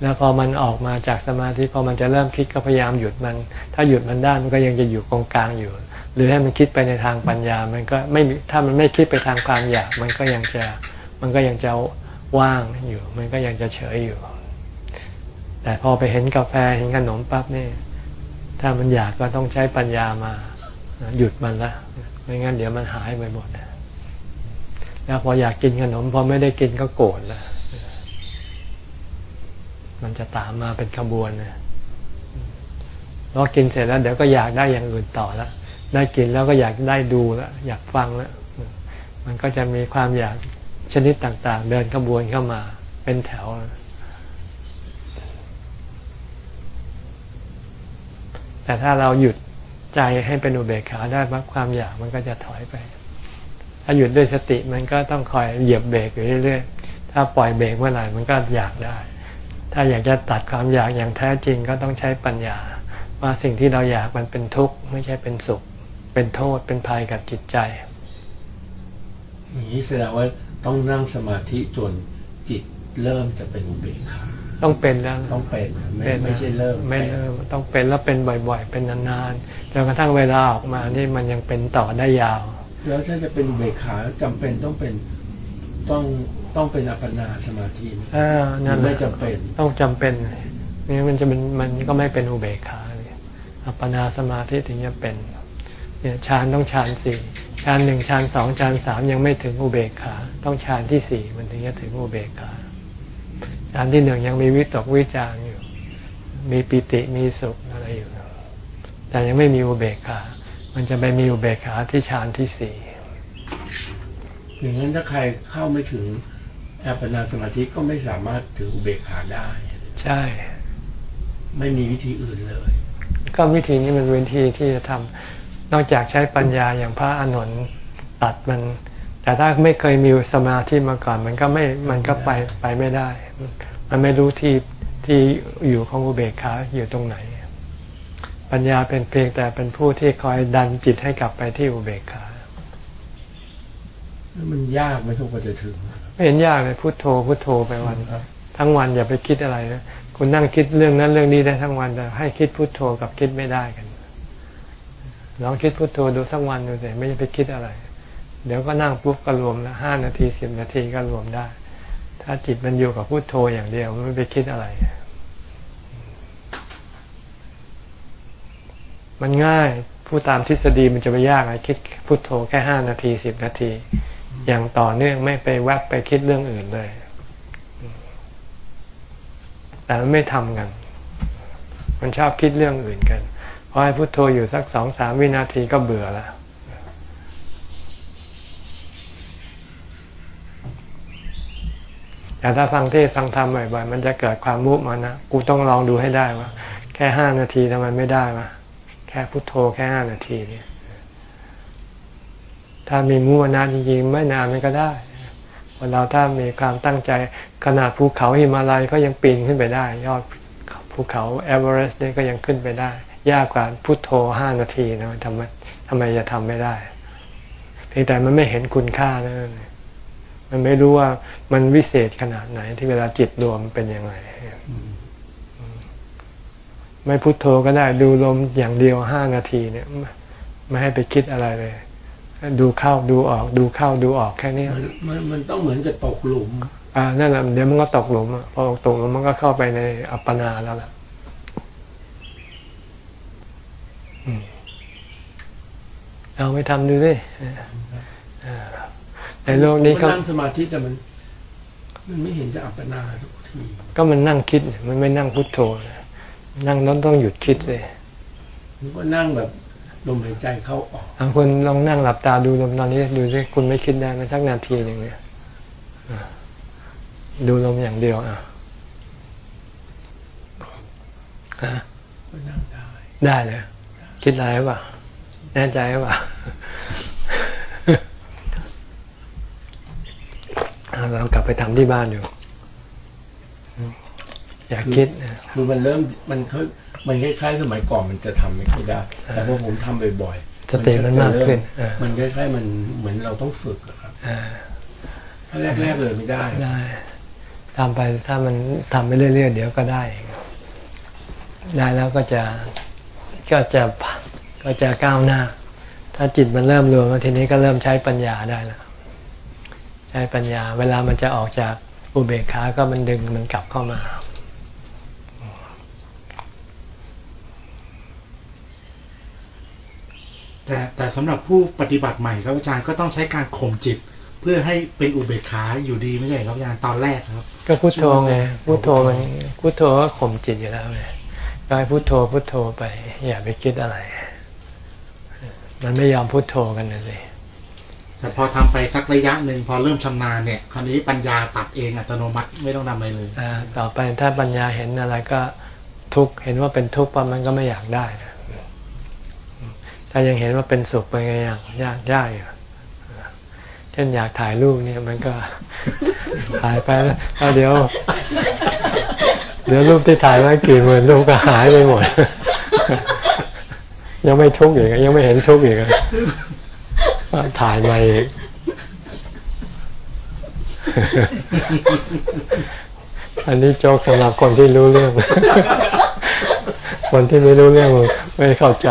แล้วพอมันออกมาจากสมาธิพอมันจะเริ่มคิดก็พยายามหยุดมัน ถ้าหยุดมันได้มันก็ยังจะอยู่กองกลางอยู่ หรือให้มันคิดไปในทางปัญญา มันก็ไม่ถ้ามันไม่คิดไปทางความอยาก มันก็ยังจะมันก็ยังจะว่างอยู่ มันก็ยังจะเฉยอยู่ แต่พอไปเห็นกาแฟเห็นขนมปั๊บนี่ ถ้ามันอยากก็ต้องใช้ปัญญามาหยุดมันละไม่งั้นเดี๋ยวมันหายไปหมดแล้วพออยากกินขนมพอไม่ได้กินก็โกรธแล้ว มันจะตามมาเป็นขบวนนะพอกินเสร็จแล้วเดี๋ยวก็อยากได้อย่างอื่นต่อแล้วได้กินแล้วก็อยากได้ดูแล้วอยากฟังแล้วมันก็จะมีความอยากชนิดต่าง ๆ เดินขบวนเข้ามาเป็นแถว แต่ถ้าเราหยุดใจให้เป็นอุเบกขาได้ปั๊บความอยากมันก็จะถอยไป ถ้าหยุดด้วยสติมันก็ต้องคอยเหยียบเบรกอยู่เรื่อยๆ ถ้าปล่อยเบรกเมื่อไหร่มันก็อยากได้ ถ้าอยากจะตัดความอยากอย่างแท้จริงก็ต้องใช้ปัญญา ว่าสิ่งที่เราอยากมันเป็นทุกข์ไม่ใช่เป็นสุข เป็นโทษเป็นภัยกับจิตใจอย่างนี้แสดงว่าต้องนั่งสมาธิจนจิตเริ่มจะเป็นอุเบกขาต้องเป็นแล้วต้องเป็นไม่เป็นไม่ใช่เริ่มไม่เริ่มต้องเป็นแล้วเป็นบ่อย ๆ เป็นนานๆจนกระทั่งเวลาออกมานี่มันยังเป็นต่อได้ยาว แล้วถ้าจะเป็นอุเบกขาจำเป็นต้องเป็น ต้องต้องเป็นอัปปนาสมาธิไหมอ่านั่นแหไม่ละจำเป็น ต้องจำเป็นนี่มันจะเป็นมันก็ไม่เป็นอุเบกขาเลยอัปปนาสมาธิถึงจะเป็น เนี่ยฌานต้องฌานสี่ฌานหนึ่งฌานสองฌานสามยังไม่ถึงอุเบกขา ต้องฌานที่สี่มันถึงจะถึงอุเบกขาฌานที่หนึ่งยังมีวิตกวิจารณ์อยู่ มีปิติมีสุขอะไรอยู่ แต่ยังไม่มีอุเบกขา มันจะไปมีอุเบกขาที่ฌานที่สี่ อย่างนั้นถ้าใครเข้าไม่ถึงอัปปนาสมาธิก็ไม่สามารถถึงอุเบกขาได้ ใช่ ไม่มีวิธีอื่นเลย ก็วิธีนี้มันเป็นวิธีที่จะทำนอกจากใช้ปัญญาอย่างพระอานนท์ตัดมัน แต่ถ้าไม่เคยมีสมาธิมาก่อน มันก็ไม่มันก็ไปไปไม่ได้ มันไม่รู้ที่ที่อยู่ของอุเบกขาอยู่ตรงไหน ปัญญาเป็นเพียงแต่เป็นผู้ที่คอยดันจิตให้กลับไปที่อุเบกขาแล้ว มันยากไหมทุกคนจะถึงไม่เห็นยากเลยพุโทโธพุโทโธไปวันครับทั้งวันอย่าไปคิดอะไรนะคุณนั่งคิดเรื่องนั้นเรื่องนี้ได้ทั้งวันแต่ให้คิดพุโทโธกับคิดไม่ได้กันลองคิดพุโทโธดูสักวันดูสิไม่ไปคิดอะไร เดี๋ยวก็นั่งปุ๊บก็รวมแล้วห้านาทีสิบนาทีก็รวมได้ ถ้าจิตมันอยู่กับพุโทโธอย่างเดียวมันไม่ไปคิดอะไร มันง่ายพูดตามทฤษฎีมันจะไปยากอะไรคิดพุโทโธแค่ห้านาทีสิบนาที อย่างต่อเนื่องไม่ไปแวบไปคิดเรื่องอื่นเลย แต่มันไม่ทำกัน มันชอบคิดเรื่องอื่นกันพอให้พุโทโธอยู่สักสองสามวินาทีก็เบื่อแล้วแต่ถ้าฟังเทศฟังธรรมบ่อยๆมันจะเกิดความมุมานะ กูต้องลองดูให้ได้ว่า แค่ห้านาทีทำไมไม่ได้วะแค่พุโทโธแค่ห้านาทีเนี่ย ถ้ามีมุมานะจริงๆไม่นานมันก็ได้คนเราถ้ามีความตั้งใจขนาดภูเขาหิมาลัยก็ยังปีนขึ้นไปได้ ยอดภูเขาเอเวอเรสต์นี่ก็ยังขึ้นไปได้ ยากกว่าพุโทโธห้านาทีนะทำไมทำไมจะทำไม่ได้เพียงแต่มันไม่เห็นคุณค่านั่นมันไม่รู้ว่ามันวิเศษขนาดไหน ที่เวลาจิตรวมเป็นยังไงไม่พุโทโธก็ได้ดูลมอย่างเดียวห้านาทีเนี่ย ไม่ให้ไปคิดอะไรเลย ดูเข้าดูออก ดูเข้าดูออกแค่นี้มันมันมันต้องเหมือนกับตกหลุมอ่านั่นแหละเดี๋ยวมันก็ตกหลุมอะพอตกหลุมมันก็เข้าไปในอัปปนาแล้วล่ะอืมเอาไปทำดูดิเออในโลกนี้มัเขานั่งสมาธิแต่มัน มันไม่เห็นจะอัปปนาทุกทีก็มันนั่งคิดเนี่ยมันไม่นั่งพุทโธนะนั่งนั้นต้องหยุดคิดเลยมันก็นั่งแบบ ลมหายใจเข้าออกบางคนลองนั่งหลับตาดูลมตอนนี้ดูสิคุณไม่คิดได้ไหมสักนาทีหนึ่งเนี่ยอะดูลมอย่างเดียวอะอะก็นั่งได้ได้เลยคิดอะไรหรือเปล่าแน่ใจหรือเปล่าอะเรากลับไปทำที่บ้านอยู่ อยากคิดนะคือมันเริ่มมันเขา มันคล้ายๆสมัยก่อนมันจะทำไม่ค่อยได้ แต่พอผมทำบ่อยๆสติมันมากขึ้นอ่ามันคล้ายๆมันเหมือนเราต้องฝึกอะครับอ่าถ้าแรกๆเลยไม่ได้ได้ทำไปถ้ามันทำไปเรื่อยๆเดี๋ยวก็ได้เองได้แล้วก็จะก็จะก็จะก้าวหน้า ถ้าจิตมันเริ่มรวมแล้วทีนี้ก็เริ่มใช้ปัญญาได้แล้วใช้ปัญญา เวลามันจะออกจากอุเบกขาก็มันดึงมันกลับเข้ามา แต่แต่สำหรับผู้ปฏิบัติใหม่ครับอาจารย์ก็ต้องใช้การข่มจิต เพื่อให้เป็นอุเบกขาอยู่ดีไม่ใช่ครับอาจารย์ตอนแรกครับ ก็พุโทโธไงพุโทโธมันพุโทโธก็ข่มจิตอยู่แล้วไงก็ให้พุโทโธพุโทโธไป อย่าไปคิดอะไร มันไม่ยอมพุโทโธกันเลยแต่พอทำไปสักระยะหนึ่งพอเริ่มชำนาญเนี่ยคราวนี้ปัญญาตัดเองอัตโนมัติไม่ต้องทำอะไรเลยอ่าต่อไปถ้าปัญญาเห็นอะไรก็ทุกข์เห็นว่าเป็นทุกข์ปั๊บมันก็ไม่อยากได้นะ ถ้ายังเห็นว่าเป็นสุขเป็นไงอย่างยากยากอยู่เช่นอยากถ่ายรูปเนี่ยมันก็ถ่ายไปแล้วแล้วเดี๋ยว เดี๋ยวรูปที่ถ่ายมากี่หมื่นรูปก็หายไปหมด ยังไม่ทุกข์อีกยังไม่เห็นทุกข์อีกถ่ายมาอีกอันนี้โจกสำหรับคนที่รู้เรื่อง คนที่ไม่รู้เรื่องไม่เข้าใจ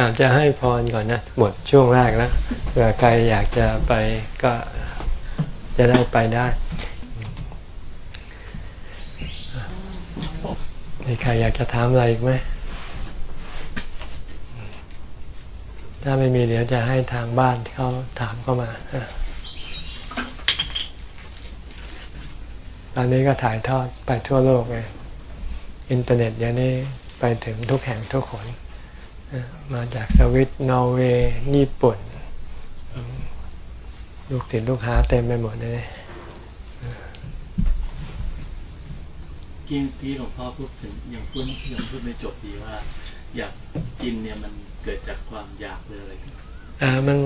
อาจจะให้พรก่อนนะหมดช่วงแรกแล้วเผื่อใครอยากจะไปก็จะได้ไปได้มีใครอยากจะถามอะไรอีกไหม ถ้าไม่มีเดี๋ยวจะให้ทางบ้านเขาถามเข้ามาตอนนี้ก็ถ่ายทอดไปทั่วโลกเลยอินเทอร์เน็ตเดี๋ยวนี้ไปถึงทุกแห่งทุกคน มาจากสวิสนอร์เวย์ญี่ปุ่นอืมลูกศิษย์ลูกหาเต็มไปหมดเลยกินที่หลวงพ่อพูดถึงอย่างพูดอย่างพูดไม่จบดีว่า อยากกินเนี่ยมันเกิดจากความอยากหรืออะไรอ่ามัน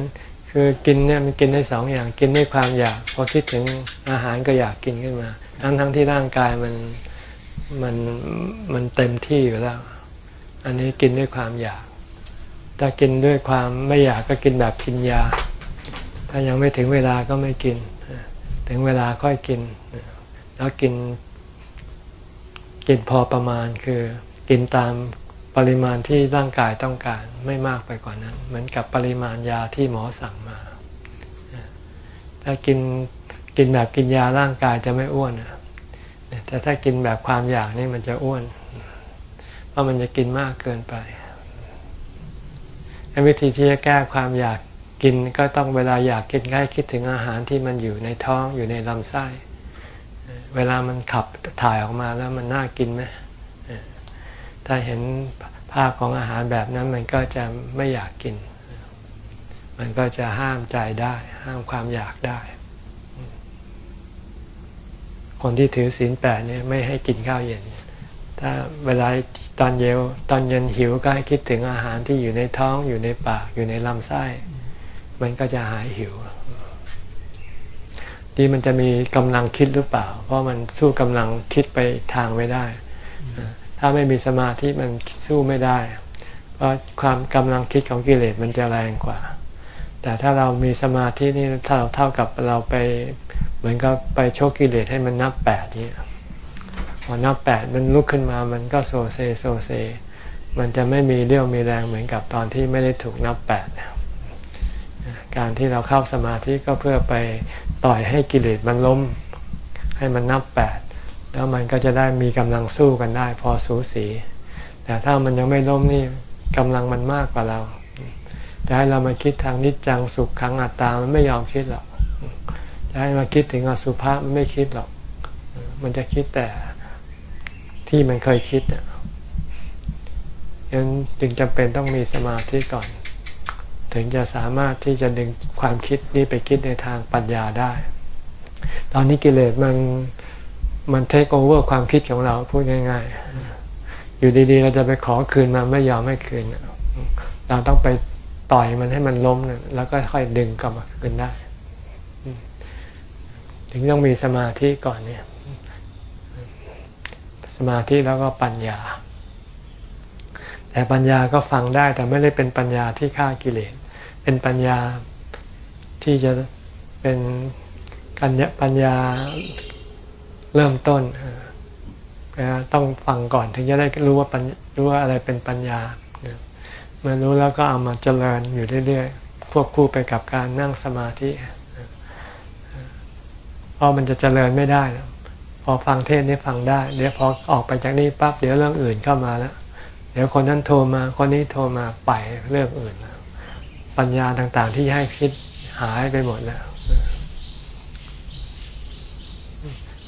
คือกินเนี่ยมันกินได้สองอย่างกินด้วยความอยาก พอคิดถึงอาหารก็อยากกินขึ้นมา ทั้งทั้งที่ร่างกายมันมันมันเต็มที่อยู่แล้ว อันนี้กินด้วยความอยาก ถ้ากินด้วยความไม่อยากก็กินแบบกินยา ถ้ายังไม่ถึงเวลาก็ไม่กิน ถึงเวลาค่อยกิน แล้วกิน กินพอประมาณคือกินตามปริมาณที่ร่างกายต้องการไม่มากไปกว่านั้น เหมือนกับปริมาณยาที่หมอสั่งมา ถ้ากินกินแบบกินยาร่างกายจะไม่อ้วนนะแต่ถ้ากินแบบความอยากนี่มันจะอ้วน เพราะมันจะกินมากเกินไป วิธีที่จะแก้ความอยากกินก็ต้องเวลาอยากกินก็ให้คิดถึงอาหารที่มันอยู่ในท้องอยู่ในลำไส้ เวลามันขับถ่ายออกมาแล้วมันน่ากินไหมถ้าเห็นภาพของอาหารแบบนั้นมันก็จะไม่อยากกิน มันก็จะห้ามใจได้ ห้ามความอยากได้ คนที่ถือศีลแปดเนี่ยไม่ให้กินข้าวเย็น ถ้าเวลาตอนเย็นตอนเย็นหิวก็ให้คิดถึงอาหารที่อยู่ในท้องอยู่ในปากอยู่ในลำไส้ มันก็จะหายหิวดีมันจะมีกำลังคิดหรือเปล่า เพราะมันสู้กำลังคิดไปทางไม่ได้ ถ้าไม่มีสมาธิมันสู้ไม่ได้ เพราะความกำลังคิดของกิเลสมันจะแรงกว่า แต่ถ้าเรามีสมาธินี่ถ้าเราเท่ากับเราไป เหมือนกับไปโชกกิเลสให้มันนับแปดนี่ อนับแปดมันลุกขึ้นมามันก็โซเซโซเซ มันจะไม่มีเรี่ยวมีแรงเหมือนกับตอนที่ไม่ได้ถูกนับแปดการที่เราเข้าสมาธิก็เพื่อไปต่อยให้กิเลสมันล้มให้มันนับแปดแล้วมันก็จะได้มีกำลังสู้กันได้ พอสูสี แต่ถ้ามันยังไม่ล้มนี่กำลังมันมากกว่าเราจะให้เรามาคิดทางนิจจังสุขขังอัตตา มันไม่ยอมคิดหรอกจะให้มาคิดถึงอสุภะมันไม่คิดหรอก มันจะคิดแต่ ที่มันเคยคิดเนี่ยยังจึงจำเป็นต้องมีสมาธิก่อน ถึงจะสามารถที่จะดึงความคิดนี้ไปคิดในทางปัญญาได้ ตอนนี้กิเลสมันมันเทคโอเวอร์ความคิดของเราพูดง่าย ๆ อยู่ดีๆ เราจะไปขอคืนมันไม่ยอมไม่คืน เราต้องไปต่อยมันให้มันล้มแล้วก็ค่อยดึงกลับมาคืนได้ ถึงต้องมีสมาธิก่อนเนี่ย มาธิแล้วก็ปัญญา แต่ปัญญาก็ฟังได้แต่ไม่ได้เป็นปัญญาที่ฆ่ากิเลส เป็นปัญญาที่จะเป็นกันยปัญญาเริ่มต้นต้องฟังก่อนถึงจะได้รู้ว่ารู้ว่าอะไรเป็นปัญญาเมื่อรู้แล้วก็เอามาเจริญอยู่เรื่อยๆควบคู่ไปกับการนั่งสมาธิเพราะมันจะเจริญไม่ได้ พอฟังเทศนี้ฟังได้ เดี๋ยวพอออกไปจากนี้ปั๊บเดี๋ยวเรื่องอื่นเข้ามาแล้วเดี๋ยวคนนั้นโทรมาคนนี้โทรมาไปเรื่องอื่นแล้วปัญญาต่างๆที่ให้คิดหายไปหมดแล้ว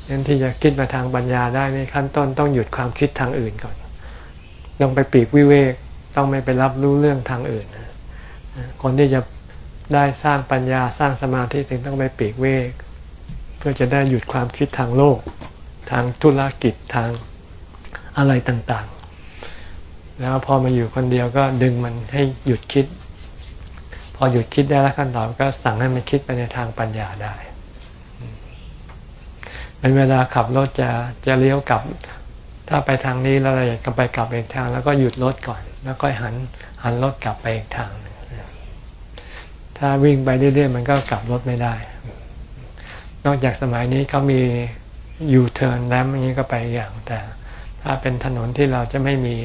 นั้นที่จะคิดมาทางปัญญาได้ในขั้นต้นต้องหยุดความคิดทางอื่นก่อนต้องไปปีกวิเวกต้องไม่ไปรับรู้เรื่องทางอื่น คนที่จะได้สร้างปัญญาสร้างสมาธิถึงต้องไปปีกเวก พื่อจะได้หยุดความคิดทางโลก ทางธุรกิจทางอะไรต่างๆ แล้วพอมาอยู่คนเดียวก็ดึงมันให้หยุดคิด พอหยุดคิดได้แล้วขั้นต่อก็สั่งให้มันคิดไปในทางปัญญาได้เป็นเวลาขับรถจะจะเลี้ยวกลับ ถ้าไปทางนี้แล้วเราอยากจะไปกลับอีกทาง แล้วก็หยุดรถก่อน แล้วก็หันหันรถกลับไปอีกทางหนึ่งถ้าวิ่งไปเรื่อยๆมันก็กลับรถไม่ได้ นอกจากสมัยนี้เขามียูเทิร์นแล้วอย่างนี้ก็ไปอย่างแต่ ถ้าเป็นถนนที่เราจะไม่มี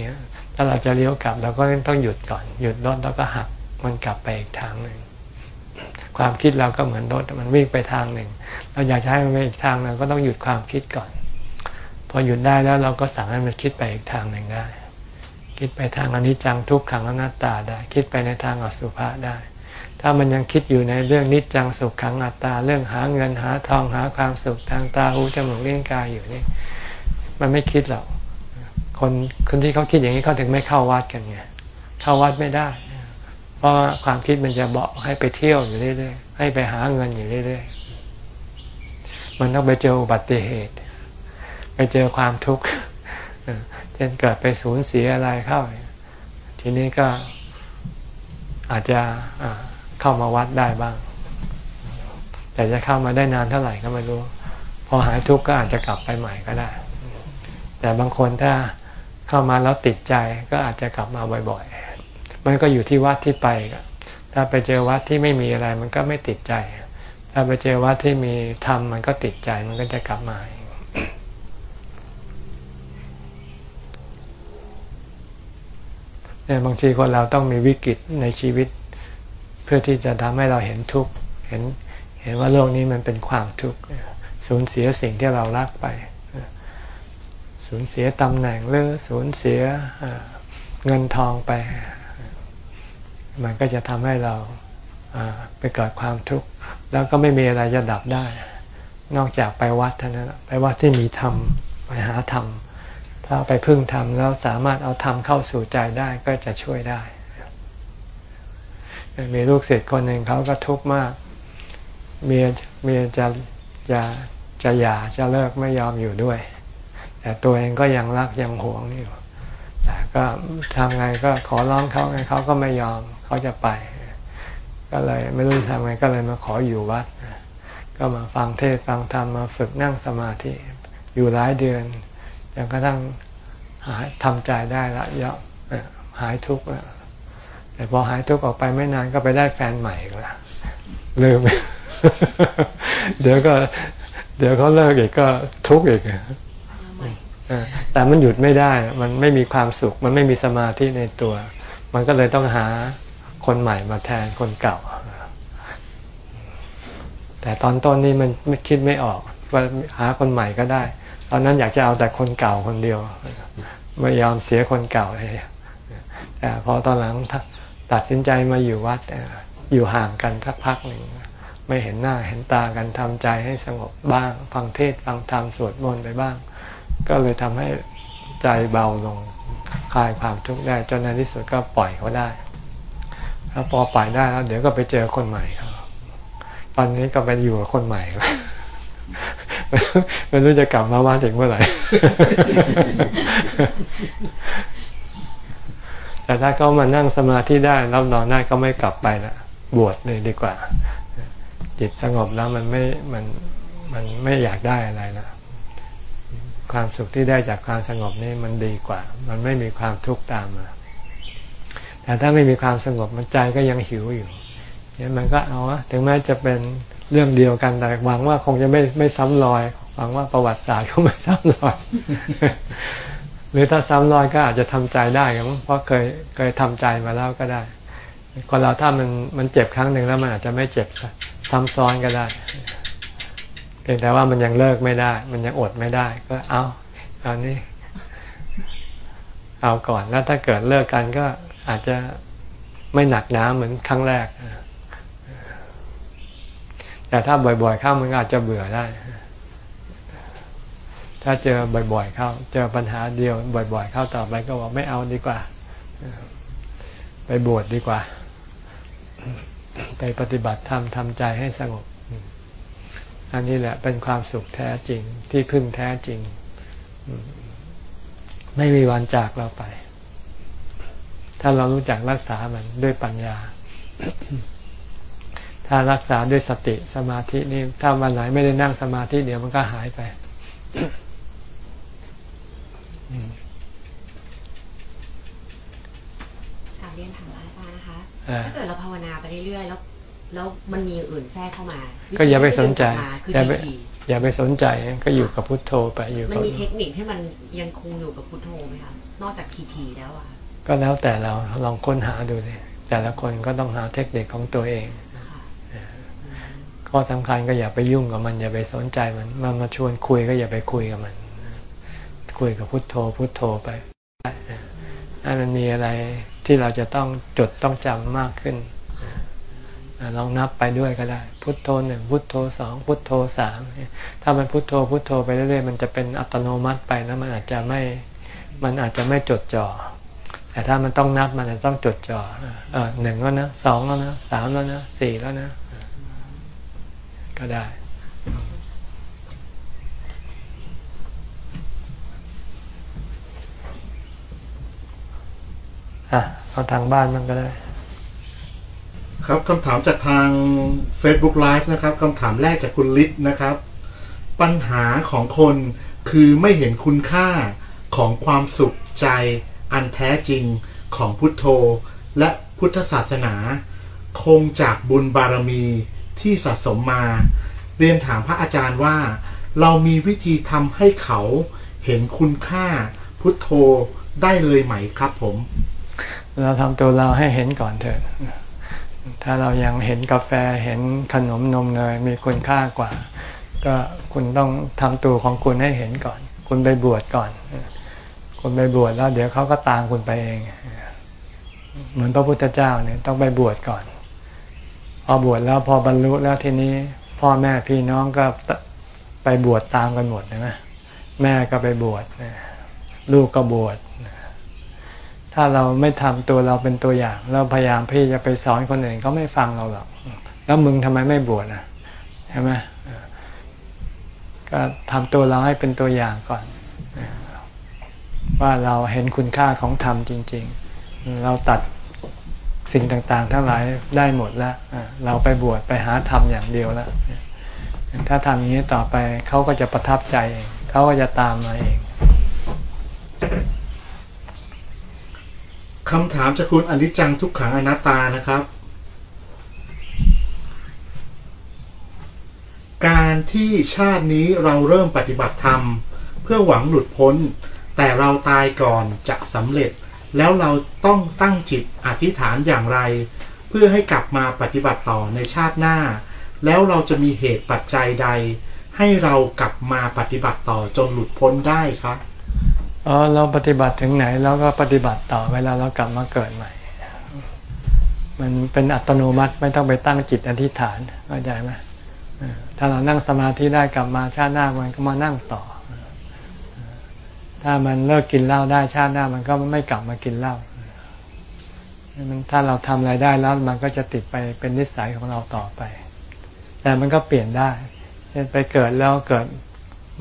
ถ้าเราจะเลี้ยวกลับเราก็ต้องหยุดก่อน หยุดรถแล้วก็หักมันกลับไปอีกทางหนึ่งความคิดเราก็เหมือนรถมันวิ่งไปทางหนึ่ง เราอยากจะให้มันไปอีกทางเราก็ต้องหยุดความคิดก่อน พอหยุดได้แล้วเราก็สั่งให้มันคิดไปอีกทางหนึ่งได้ คิดไปทางอนิจจังทุกขังอนัตตาได้ คิดไปในทางอสุภะได้ ถ้ามันยังคิดอยู่ในเรื่องนิจจังสุขขังอัตตา เรื่องหาเงินหาทองหาความสุขทางตาหูจมูกเลี้ยงกายอยู่นี่ มันไม่คิดหรอกคนคนที่เขาคิดอย่างนี้เขาถึงไม่เข้าวัดกันไงเข้าวัดไม่ได้ เพราะความคิดมันจะบอกให้ไปเที่ยวอยู่เรื่อยๆให้ไปหาเงินอยู่เรื่อยๆมันต้องไปเจออุบัติเหตุ ไปเจอความทุกข์เช่นเกิดไปสูญเสียอะไรเข้า ทีนี้ก็อาจจะ เข้ามาวัดได้บ้าง แต่จะเข้ามาได้นานเท่าไหร่ก็ไม่รู้ พอหายทุกข์ก็อาจจะกลับไปใหม่ก็ได้ แต่บางคนถ้าเข้ามาแล้วติดใจก็อาจจะกลับมาบ่อยๆ มันก็อยู่ที่วัดที่ไปถ้าไปเจอวัดที่ไม่มีอะไรมันก็ไม่ติดใจ ถ้าไปเจอวัดที่มีธรรมมันก็ติดใจมันก็จะกลับมาเนี่ยบางทีคนเราต้องมีวิกฤตในชีวิต เพื่อที่จะทำให้เราเห็นทุกข์เห็นเห็นว่าโลกนี้มันเป็นความทุกข์สูญเสียสิ่งที่เรารักไป สูญเสียตำแหน่งหรือสูญเสียเงินทองไป มันก็จะทำให้เราไปเกิดความทุกข์แล้วก็ไม่มีอะไรจะดับได้ นอกจากไปวัดเท่านั้นไปวัดที่มีธรรมไปหาธรรมถ้าไปพึ่งธรรมแล้วสามารถเอาธรรมเข้าสู่ใจได้ก็จะช่วยได้ มีลูกศิษย์คนหนึ่งเขาก็ทุกข์มากเมียเมียจะจะจะหย่าจะเลิกไม่ยอมอยู่ด้วย แต่ตัวเองก็ยังรักยังหวงอยู่แต่ก็ทำไงก็ขอร้องเขาไงเขาก็ไม่ยอมเขาจะไป ก็เลยไม่รู้ทำไงก็เลยมาขออยู่วัด ก็มาฟังเทศฟังธรรมมาฝึกนั่งสมาธิอยู่หลายเดือนจนกระทั่งหายทำใจได้ละเยอะหายทุกข์แล้ว แต่พอหายทุกข์ออกไปไม่นานก็ไปได้แฟนใหม่ก็ละลืมเดี๋ยวก็ เดี๋ยวเขาเลิกอีกก็ทุกข์อีกแต่มันหยุดไม่ได้ มันไม่มีความสุข มันไม่มีสมาธิในตัว มันก็เลยต้องหาคนใหม่มาแทนคนเก่า แต่ตอนต้นนี้มันไม่คิดไม่ออก ว่าหาคนใหม่ก็ได้ ตอนนั้นอยากจะเอาแต่คนเก่าคนเดียว ไม่ยอมเสียคนเก่าเลยแต่พอตอนหลัง ตัดสินใจมาอยู่วัดอยู่ห่างกันสักพักหนึ่งไม่เห็นหน้าเห็นตากันทำใจให้สงบบ้าง ฟังเทศฟังธรรมสวดมนต์ไปบ้าง ก็เลยทำให้ใจเบาลงคลายความทุกข์ได้จนในที่สุดก็ปล่อยเขาได้แล้วพอปล่อยได้แล้วเดี๋ยวก็ไปเจอคนใหม่เขาตอนนี้ก็ไปอยู่กับคนใหม่แล้วไม่รู้จะกลับมาบ้านถึงเมื่อไหร่ แต่ถ้าเขามานั่งสมาธิได้แล้วนอนได้ก็ไม่กลับไปละบวชเลยดีกว่า จิตสงบแล้วมันไม่มันมันไม่อยากได้อะไรละความสุขที่ได้จากความสงบนี่มันดีกว่า มันไม่มีความทุกข์ตามมาแต่ถ้าไม่มีความสงบมันใจก็ยังหิวอยู่เนี่ยมันก็เอาถึงแม้จะเป็นเรื่องเดียวกันแต่หวังว่าคงจะไม่ไม่ซ้ำรอยหวังว่าประวัติศาสตร์เขาไม่ซ้ำรอย หรือถ้าซ้ำรอยก็อาจจะทำใจได้ครับเพราะเคยเคยทำใจมาแล้วก็ได้ คนเราถ้ามันมันเจ็บครั้งหนึ่งแล้วมันอาจจะไม่เจ็บซ้ำซ้อนก็ได้เพียงแต่ว่ามันยังเลิกไม่ได้ มันยังอดไม่ได้ ก็เอาตอนนี้ เอาก่อนแล้วถ้าเกิดเลิกกันก็อาจจะไม่หนักหนาเหมือนครั้งแรกแต่ถ้าบ่อยๆเข้ามันอาจจะเบื่อได้ ถ้าเจอบ่อยๆเข้า เจอปัญหาเดียวบ่อยๆเข้าต่อไปก็บอกไม่เอาดีกว่า ไปบวชดดีกว่า ไปปฏิบัติธรรมทำใจให้สงบ อันนี้แหละเป็นความสุขแท้จริงที่พึ่งแท้จริง ไม่มีวันจากเราไป ถ้าเรารู้จักรักษามันด้วยปัญญาถ้ารักษาด้วยสติสมาธินี่ถ้าวันไหนไม่ได้นั่งสมาธิเดี๋ยวมันก็หายไป กลับเรียนถามอาจารย์นะคะ ถ้าเกิดเราภาวนาไปเรื่อยๆ แล้วแล้วมันมีอื่นแทรกเข้ามา ก็อย่าไปสนใจอย่าไปอย่าไปสนใจก็อยู่กับพุทโธไปอยู่มันมีเทคนิคให้มันยังคงอยู่กับพุทโธไหมคะนอกจากทีทีแล้วอะก็แล้วแต่เราลองค้นหาดูเลยแต่ละคนก็ต้องหาเทคนิคของตัวเองข้อสำคัญก็อย่าไปยุ่งกับมันอย่าไปสนใจมันมันมาชวนคุยก็อย่าไปคุยกับมัน คุยกับพุทโธ พุทโธไปให้มันมีอะไรที่เราจะต้องจดต้องจำมากขึ้นลองนับไปด้วยก็ได้ พุทโธหนึ่งพุทโธสองพุทโธสามถ้ามันพุทโธพุทโธไปเรื่อยๆมันจะเป็นอัตโนมัติไปนะมันอาจจะไม่มันอาจจะไม่จดจ่อแต่ถ้ามันต้องนับมันจะต้องจดจ่อเออหนึ่งแล้วนะสองแล้วนะสามแล้วนะสี่แล้วนะ ก็ได้ อะเอาทางบ้านมันก็ได้ ครับคำถามจากทาง Facebook Live นะครับคำถามแรกจากคุณลิศนะครับ ปัญหาของคนคือไม่เห็นคุณค่าของความสุขใจอันแท้จริงของพุทโธ และพุทธศาสนา คงจากบุญบารมีที่สะสมมา เรียนถามพระอาจารย์ว่า เรามีวิธีทำให้เขาเห็นคุณค่าพุทโธได้เลยไหมครับผม เราทำตัวเราให้เห็นก่อนเถิดถ้าเรายังเห็นกาแฟเห็นขนมนมเนยมีคุณค่ากว่า ก็คุณต้องทำตัวของคุณให้เห็นก่อน คุณไปบวชก่อน คุณไปบวชแล้ว เดี๋ยวเขาก็ตามคุณไปเอง เหมือนพระพุทธเจ้าเนี่ยต้องไปบวชก่อน พอบวชแล้วพอบรรลุแล้วทีนี้ พ่อแม่พี่น้องก็ไปบวชตามกันหมดใช่ไหมแม่ก็ไปบวชลูกก็บวช ถ้าเราไม่ทำตัวเราเป็นตัวอย่าง เราพยายามพี่จะไปสอนคนอื่นเขาไม่ฟังเราหรอกแล้วมึงทำไมไม่บวชอะใช่ไหมก็ทำตัวเราให้เป็นตัวอย่างก่อน ว่าเราเห็นคุณค่าของธรรมจริง ๆ เราตัดสิ่งต่างๆ ทั้งหลายได้หมดแล้ว เราไปบวชไปหาธรรมอย่างเดียวแล้ว ถ้าทำอย่างนี้ต่อไปเขาก็จะประทับใจเองเขาก็จะตามมาเอง คำถามจากคุณอนิจจังทุกขังอนัตตานะครับ การที่ชาตินี้เราเริ่มปฏิบัติธรรม เพื่อหวังหลุดพ้น แต่เราตายก่อนจะสำเร็จ แล้วเราต้องตั้งจิตอธิษฐานอย่างไร เพื่อให้กลับมาปฏิบัติต่อในชาติหน้า แล้วเราจะมีเหตุปัจจัยใด ให้เรากลับมาปฏิบัติต่อจนหลุดพ้นได้ครับ อ๋อเราปฏิบัติถึงไหนเราก็ปฏิบัติต่อเวลาเรากลับมาเกิดใหม่ มันเป็นอัตโนมัติไม่ต้องไปตั้งจิตอธิษฐานเข้าใจไหมถ้าเรานั่งสมาธิได้กลับมาชาติหน้ามันก็มานั่งต่อ ถ้ามันเลิกกินเหล้าได้ชาติหน้ามันก็ไม่กลับมากินเหล้ามันถ้าเราทำอะไรได้แล้วมันก็จะติดไปเป็นนิสัยของเราต่อไป แต่มันก็เปลี่ยนได้ เช่นไปเกิดแล้วเกิด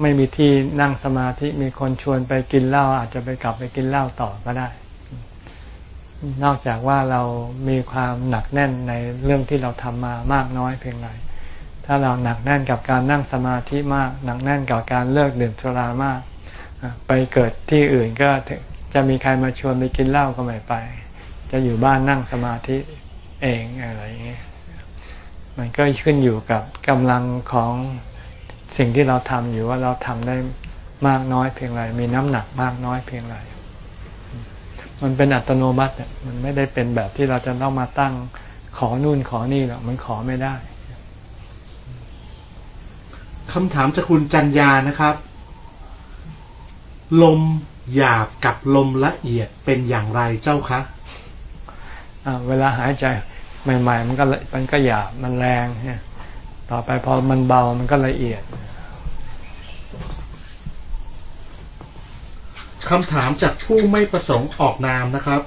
ไม่มีที่นั่งสมาธิมีคนชวนไปกินเหล้าอาจจะไปกลับไปกินเหล้าต่อก็ได้ นอกจากว่าเรามีความหนักแน่นในเรื่องที่เราทำมามากน้อยเพียงไรถ้าเราหนักแน่นกับการนั่งสมาธิมาก หนักแน่นกับการเลิกดื่มสุรามาก ไปเกิดที่อื่นก็จะมีใครมาชวนไปกินเหล้าก็ไม่ไป จะอยู่บ้านนั่งสมาธิเองอะไรอย่างเงี้ยมันก็ขึ้นอยู่กับกำลังของ สิ่งที่เราทำอยู่ว่าเราทำได้มากน้อยเพียงไรมีน้ำหนักมากน้อยเพียงไรมันเป็นอัตโนมัติอะมันไม่ได้เป็นแบบที่เราจะต้องมาตั้งขอนู่นขอนี่หรอกมันขอไม่ได้คำถามจากคุณจันยานะครับ ลมหยาบกับลมละเอียดเป็นอย่างไรเจ้าคะอ่าเวลาหายใจใหม่ ๆ มันก็ละมันก็หยาบมันแรงเนี่ย ต่อไปพอมันเบามันก็ละเอียดคำถามจากผู้ไม่ประสงค์ออกนามนะครับ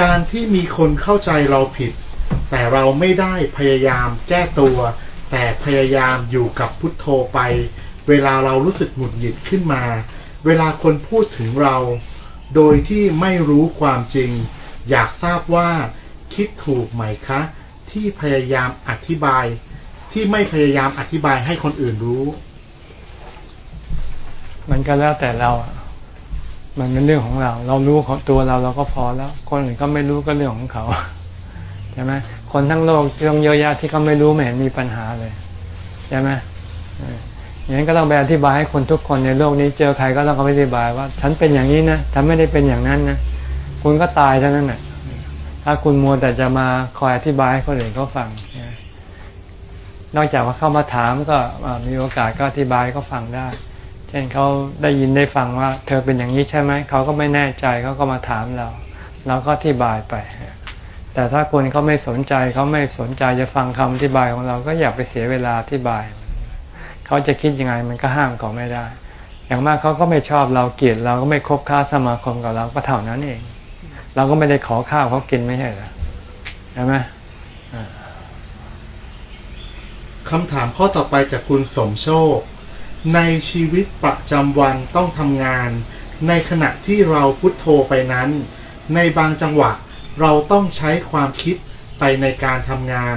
การที่มีคนเข้าใจเราผิด แต่เราไม่ได้พยายามแก้ตัว แต่พยายามอยู่กับพุทโธไป เวลาเรารู้สึกหงุดหงิดขึ้นมา เวลาคนพูดถึงเรา โดยที่ไม่รู้ความจริง อยากทราบว่าคิดถูกไหมคะ ที่พยายามอธิบาย ที่ไม่พยายามอธิบายให้คนอื่นรู้ มันก็แล้วแต่เราอะมันเป็นเรื่องของเรา เรารู้ของตัวเราเราก็พอแล้ว คนอื่นก็ไม่รู้ก็เรื่องของเขาใช่ไหมคนทั้งโลกเรื่องเยอะแยะที่เขาไม่รู้ไม่เห็นมีปัญหาเลยใช่ไหมอออย่างนั้นก็ต้องไปอธิบายให้คนทุกคนในโลกนี้เจอใครก็ต้องอธิบายว่า ฉันเป็นอย่างนี้นะฉันไม่ได้เป็นอย่างนั้นนะคุณก็ตายเท่านั้นแหละ ถ้าคุณมัวแต่จะมาคอยอธิบายให้คนอื่นเขาฟัง นอกจากว่าเข้ามาถามก็มีโอกาสก็อธิบายก็ฟังได้ เช่นเขาได้ยินได้ฟังว่า เธอเป็นอย่างนี้ใช่ไหม เขาก็ไม่แน่ใจเขาก็มาถามเราเราก็อธิบายไป แต่ถ้าคนเขาไม่สนใจเขาไม่สนใจจะฟังคำอธิบายของเราก็อย่าไปเสียเวลาอธิบาย เขาจะคิดยังไงมันก็ห้ามเขาไม่ได้ อย่างมากเขาก็ไม่ชอบเราเกลียดเราก็ไม่คบค้าสมาคมกับเราก็เท่านั้นเอง เราก็ไม่ได้ขอข้าวเขากินไม่ใช่เหรอใช่ไหมคำถามข้อต่อไปจากคุณสมโชค ในชีวิตประจำวันต้องทำงาน ในขณะที่เราพุทโธไปนั้น ในบางจังหวะเราต้องใช้ความคิดไปในการทำงาน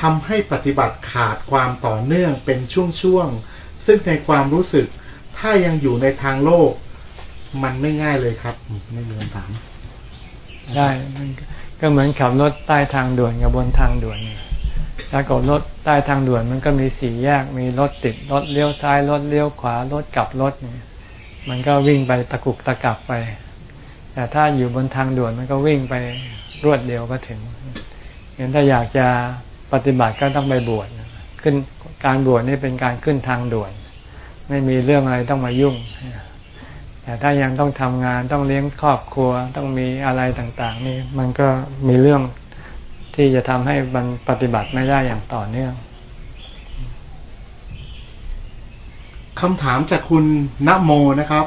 ทำให้ปฏิบัติขาดความต่อเนื่องเป็นช่วงๆ ซึ่งในความรู้สึก ถ้ายังอยู่ในทางโลก มันไม่ง่ายเลยครับ ไม่มีคำถาม ได้มันก็เหมือนขับรถใต้ทางด่วนกับบนทางด่วนถ้ากับรถใต้ทางด่วนมันก็มีสี่แยกมีรถติดรถเลี้ยวซ้ายรถเลี้ยวขวารถกลับรถเนี่ยมันก็วิ่งไปตะกุกตะกักไป แต่ถ้าอยู่บนทางด่วนมันก็วิ่งไปรวดเดียวก็ถึงงั้นถ้าอยากจะปฏิบัติก็ต้องไปบวชขึ้นการบวชนี่เป็นการขึ้นทางด่วน ไม่มีเรื่องอะไรต้องมายุ่ง แต่ถ้ายังต้องทำงานต้องเลี้ยงครอบครัวต้องมีอะไรต่างๆ นี่มันก็มีเรื่องที่จะทำให้มันปฏิบัติไม่ได้อย่างต่อเนื่องคำถามจากคุณณโมนะครับ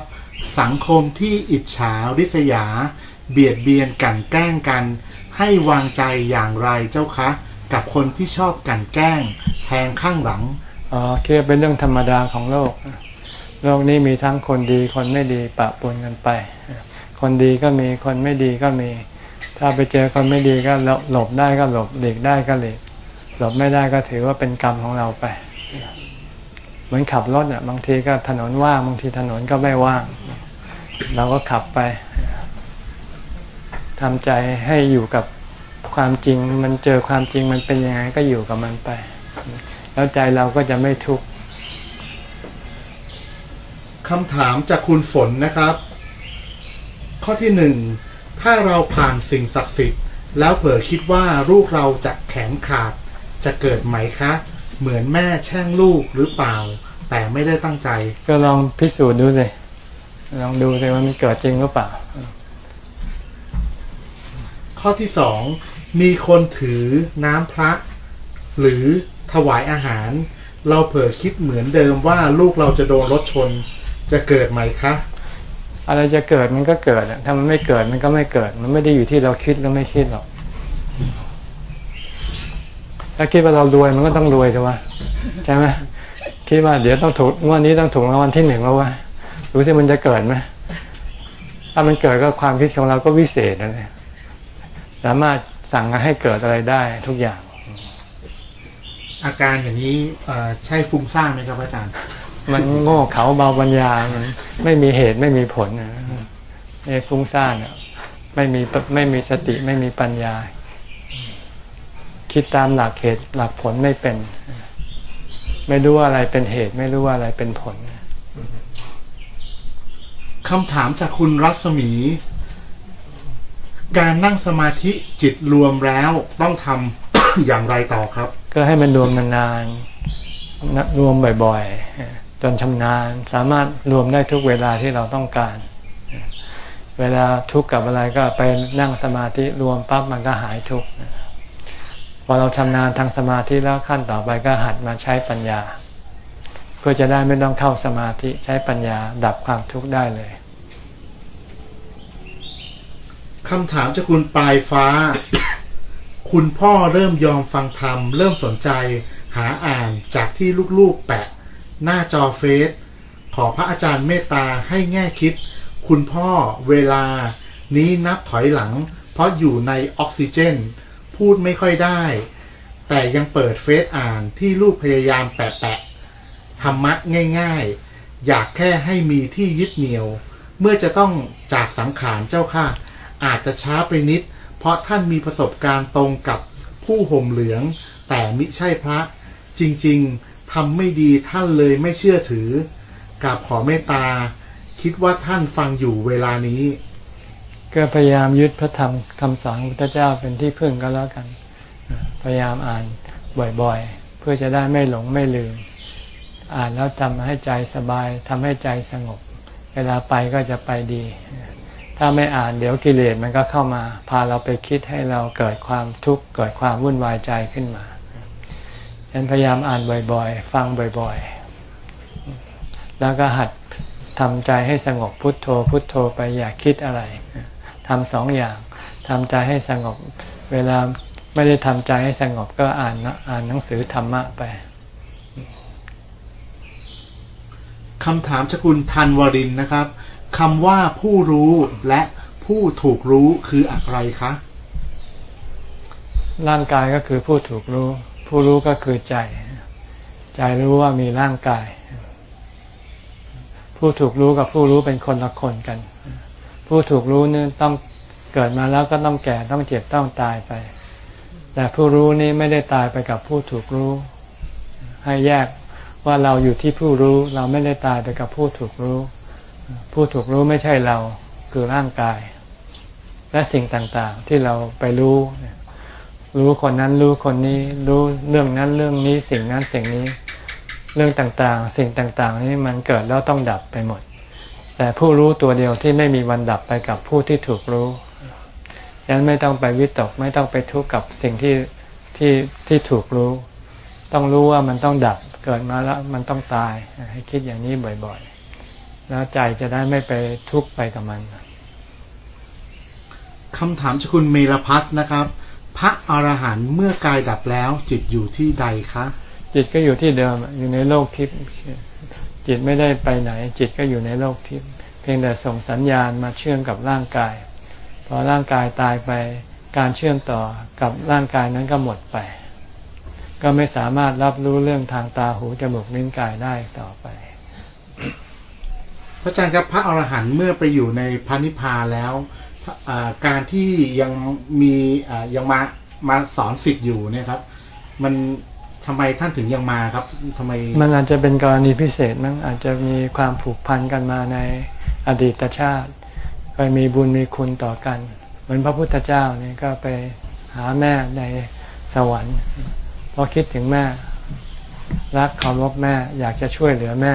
สังคมที่อิจฉาริษยา เบียดเบียนกลั่นแกล้งกัน ให้วางใจอย่างไรเจ้าคะ กับคนที่ชอบกลั่นแกล้ง แทงข้างหลังอ๋อคิดว่าเป็นเรื่องธรรมดาของโลก โลกนี้มีทั้งคนดีคนไม่ดีปะปนกันไป คนดีก็มีคนไม่ดีก็มี ถ้าไปเจอคนไม่ดีก็หลบได้ก็หลบหลีกได้ก็หลีกหลบไม่ได้ก็ถือว่าเป็นกรรมของเราไป เหมือนขับรถอะบางทีก็ถนนว่างบางทีถนนก็ไม่ว่าง เราก็ขับไปทำใจให้อยู่กับความจริงมันเจอความจริงมันเป็นยังไงก็อยู่กับมันไป แล้วใจเราก็จะไม่ทุกข์ คำถามจากคุณฝนนะครับ ข้อที่หนึ่งถ้าเราผ่านสิ่งศักดิ์สิทธิ์ แล้วเผลอคิดว่าลูกเราจะแขนขาด จะเกิดไหมคะ เหมือนแม่แช่งลูกหรือเปล่า แต่ไม่ได้ตั้งใจ ก็ลองพิสูจน์ดูสิลองดูสิว่ามันเกิดจริงหรือเปล่า ข้อที่สองมีคนถือน้ำพระ หรือถวายอาหาร เราเผลอคิดเหมือนเดิมว่าลูกเราจะโดนรถชน จะเกิดไหมคะอะไรจะเกิดมันก็เกิดอะถ้ามันไม่เกิดมันก็ไม่เกิด มันไม่ได้อยู่ที่เราคิดหรือไม่คิดหรอก ถ้าคิดว่าเรารวยมันก็ต้องรวยใช่ไหมใช่ไหมคิดว่าเดี๋ยวต้องถูกงวันนี้ต้องถูกรางวัลที่หนึ่งแล้ววะดูสิมันจะเกิดไหมถ้ามันเกิดก็ความคิดของเราก็วิเศษนะเนี่ยสามารถสั่งให้เกิดอะไรได้ทุกอย่าง อาการอย่างนี้เอ่อใช่ฟุ้งซ่านไหมครับอาจารย์ มันโง่เขาเบาปัญญามันไม่มีเหตุไม่มีผลนะไอ้ฟุ้งซ่านอะไม่มีไม่มีสติไม่มีปัญญา คิดตามหลักเหตุหลักผลไม่เป็น ไม่รู้ว่าอะไรเป็นเหตุ ไม่รู้ว่าอะไรเป็นผลคำถามจากคุณรัศมี การนั่งสมาธิจิตรวมแล้วต้องทำอย่างไรต่อครับ ก็ให้มันรวมนานๆนะรวมบ่อยๆ จนชำนาญสามารถรวมได้ทุกเวลาที่เราต้องการ เวลาทุกข์กับอะไรก็ไปนั่งสมาธิรวมปั๊บมันก็หายทุกข์พอเราชำนาญทางสมาธิแล้วขั้นต่อไปก็หัดมาใช้ปัญญา เพื่อจะได้ไม่ต้องเข้าสมาธิใช้ปัญญาดับความทุกข์ได้เลยคำถามจากคุณปลายฟ้า คุณพ่อเริ่มยอมฟังธรรม เริ่มสนใจ หาอ่านจากที่ลูกๆแปะ หน้าจอเฟซขอพระอาจารย์เมตตาให้แง่คิด คุณพ่อเวลา นี้นับถอยหลัง เพราะอยู่ในออกซิเจน พูดไม่ค่อยได้ แต่ยังเปิดเฟซอ่านที่ลูกพยายามแปะๆธรรมะง่ายๆ อยากแค่ให้มีที่ยึดเหนี่ยว เมื่อจะต้องจากสังขารเจ้าค่ะ อาจจะช้าไปนิด เพราะท่านมีประสบการณ์ตรงกับผู้ห่มเหลือง แต่มิใช่พระ จริงๆ ทำไม่ดีท่านเลยไม่เชื่อถือกับขอเมตตา คิดว่าท่านฟังอยู่เวลานี้ ก็พยายามยึดพระธรรมคำสอนพระเจ้าเป็นที่พึ่งก็แล้วกัน พยายามอ่านบ่อยๆ เพื่อจะได้ไม่หลงไม่ลืม อ่านแล้วทำให้ใจสบายทำให้ใจสงบ เวลาไปก็จะไปดี ถ้าไม่อ่านเดี๋ยวกิเลสมันก็เข้ามา พาเราไปคิดให้เราเกิดความทุกข์เกิดความวุ่นวายใจขึ้นมา ฉะนั้นพยายามอ่านบ่อยๆ ฟังบ่อยๆ แล้วก็หัดทำใจให้สงบพุทโธพุทโธไปอย่าคิดอะไรทำสองอย่างทำใจให้สงบ เวลาไม่ได้ทำใจให้สงบก็อ่านนะอ่านหนังสือธรรมะไปคำถามชกุลทันวรินทร์นะครับคำว่าผู้รู้และผู้ถูกรู้คืออะไรคะ ร่างกายก็คือผู้ถูกรู้ ผู้รู้ก็คือใจ ใจรู้ว่ามีร่างกาย ผู้ถูกรู้กับผู้รู้เป็นคนละคนกัน ผู้ถูกรู้นี่ต้องเกิดมาแล้วก็ต้องแก่ต้องเจ็บต้องตายไป แต่ผู้รู้นี่ไม่ได้ตายไปกับผู้ถูกรู้ ให้แยกว่าเราอยู่ที่ผู้รู้เราไม่ได้ตายไปกับผู้ถูกรู้ ผู้ถูกรู้ไม่ใช่เราคือร่างกาย และสิ่งต่างๆที่เราไปรู้ รู้คนนั้นรู้คนนี้ รู้เรื่องนั้นเรื่องนี้สิ่งนั้นสิ่งนี้ เรื่องต่างๆ สิ่งต่างๆ นี่มันเกิดแล้วต้องดับไปหมด แต่ผู้รู้ตัวเดียวที่ไม่มีวันดับไปกับผู้ที่ถูกรู้ฉะนั้นไม่ต้องไปวิตกไม่ต้องไปทุกข์กับสิ่งที่ที่ที่ถูกรู้ ต้องรู้ว่ามันต้องดับเกิดมาแล้วมันต้องตาย ให้คิดอย่างนี้บ่อยๆ แล้วใจจะได้ไม่ไปทุกข์ไปกับมันคำถามชกุลเมรพัฒนะครับ พระอรหันต์เมื่อกายดับแล้ว จิตอยู่ที่ใดคะ จิตก็อยู่ที่เดิมอยู่ในโลกทิพย์จิตไม่ได้ไปไหน จิตก็อยู่ในโลกทิพย์เพียงแต่ส่งสัญญาณมาเชื่อมกับร่างกายพอร่างกายตายไปการเชื่อมต่อกับร่างกายนั้นก็หมดไป ก็ไม่สามารถรับรู้เรื่องทางตาหูจมูกลิ้นกายได้ต่อไป พระอาจารย์ครับพระอรหันต์เมื่อไปอยู่ในพระนิพพานแล้วอ่า การที่ยังมียังมามาสอนสิทธิ์อยู่เนี่ยครับ มันทำไมท่านถึงยังมาครับทำไม มันอาจจะเป็นกรณีพิเศษมั้งอาจจะมีความผูกพันกันมาในอดีตชาติเคยมีบุญมีคุณต่อกัน เหมือนพระพุทธเจ้านี่ก็ไปหาแม่ในสวรรค์เพราะคิดถึงแม่ รักเคารพแม่ อยากจะช่วยเหลือแม่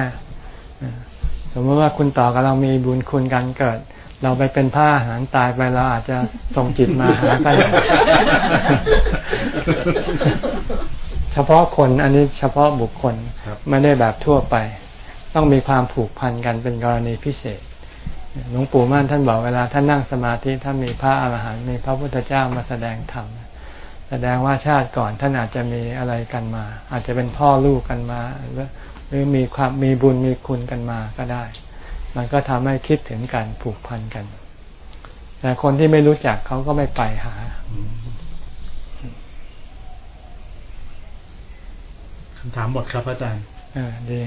สมมติว่าคุณต่อกับเรามีบุญคุณกันเกิด เราไปเป็นผ้าอาหารตายไปเราอาจจะส่งจิตมาหากันเฉพาะคนอันนี้เฉพาะบุคคลครับไม่ได้แบบทั่วไป ต้องมีความผูกพันกันเป็นกรณีพิเศษหลวงปู่มั่นท่านบอกเวลาท่านนั่งสมาธิท่านมีพระอาหารหันต์มีพระพุทธเจ้ามาแสดงธรรมแสดงว่าชาติก่อนท่านอาจจะมีอะไรกันมา อาจจะเป็นพ่อลูกกันมา หรือหรือมีความมีบุญมีคุณกันมาก็ได้ มันก็ทำให้คิดถึงการผูกพันกัน แต่คนที่ไม่รู้จักเขาก็ไม่ไปหา คำถามหมดครับพระอาจารย์เออดี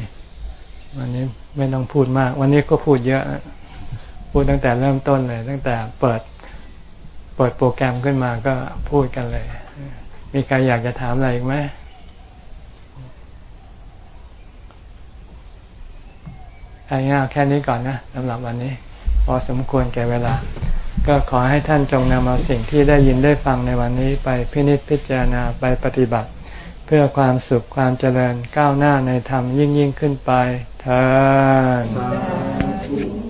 วันนี้ไม่ต้องพูดมาก วันนี้ก็พูดเยอะ พูดตั้งแต่เริ่มต้นเลย ตั้งแต่เปิด เปิดโปรแกรมขึ้นมาก็พูดกันเลย มีใครอยากจะถามอะไรอีกไหม ใครง่าแค่นี้ก่อนนะสำหรับวันนี้ พอสมควรแก่เวลา ก็ขอให้ท่านจงนำเอาสิ่งที่ได้ยินได้ฟังในวันนี้ไปพินิจพิจารณาไปปฏิบัติ เพื่อความสุขความเจริญก้าวหน้าในธรรมยิ่งยิ่งขึ้นไปเธอ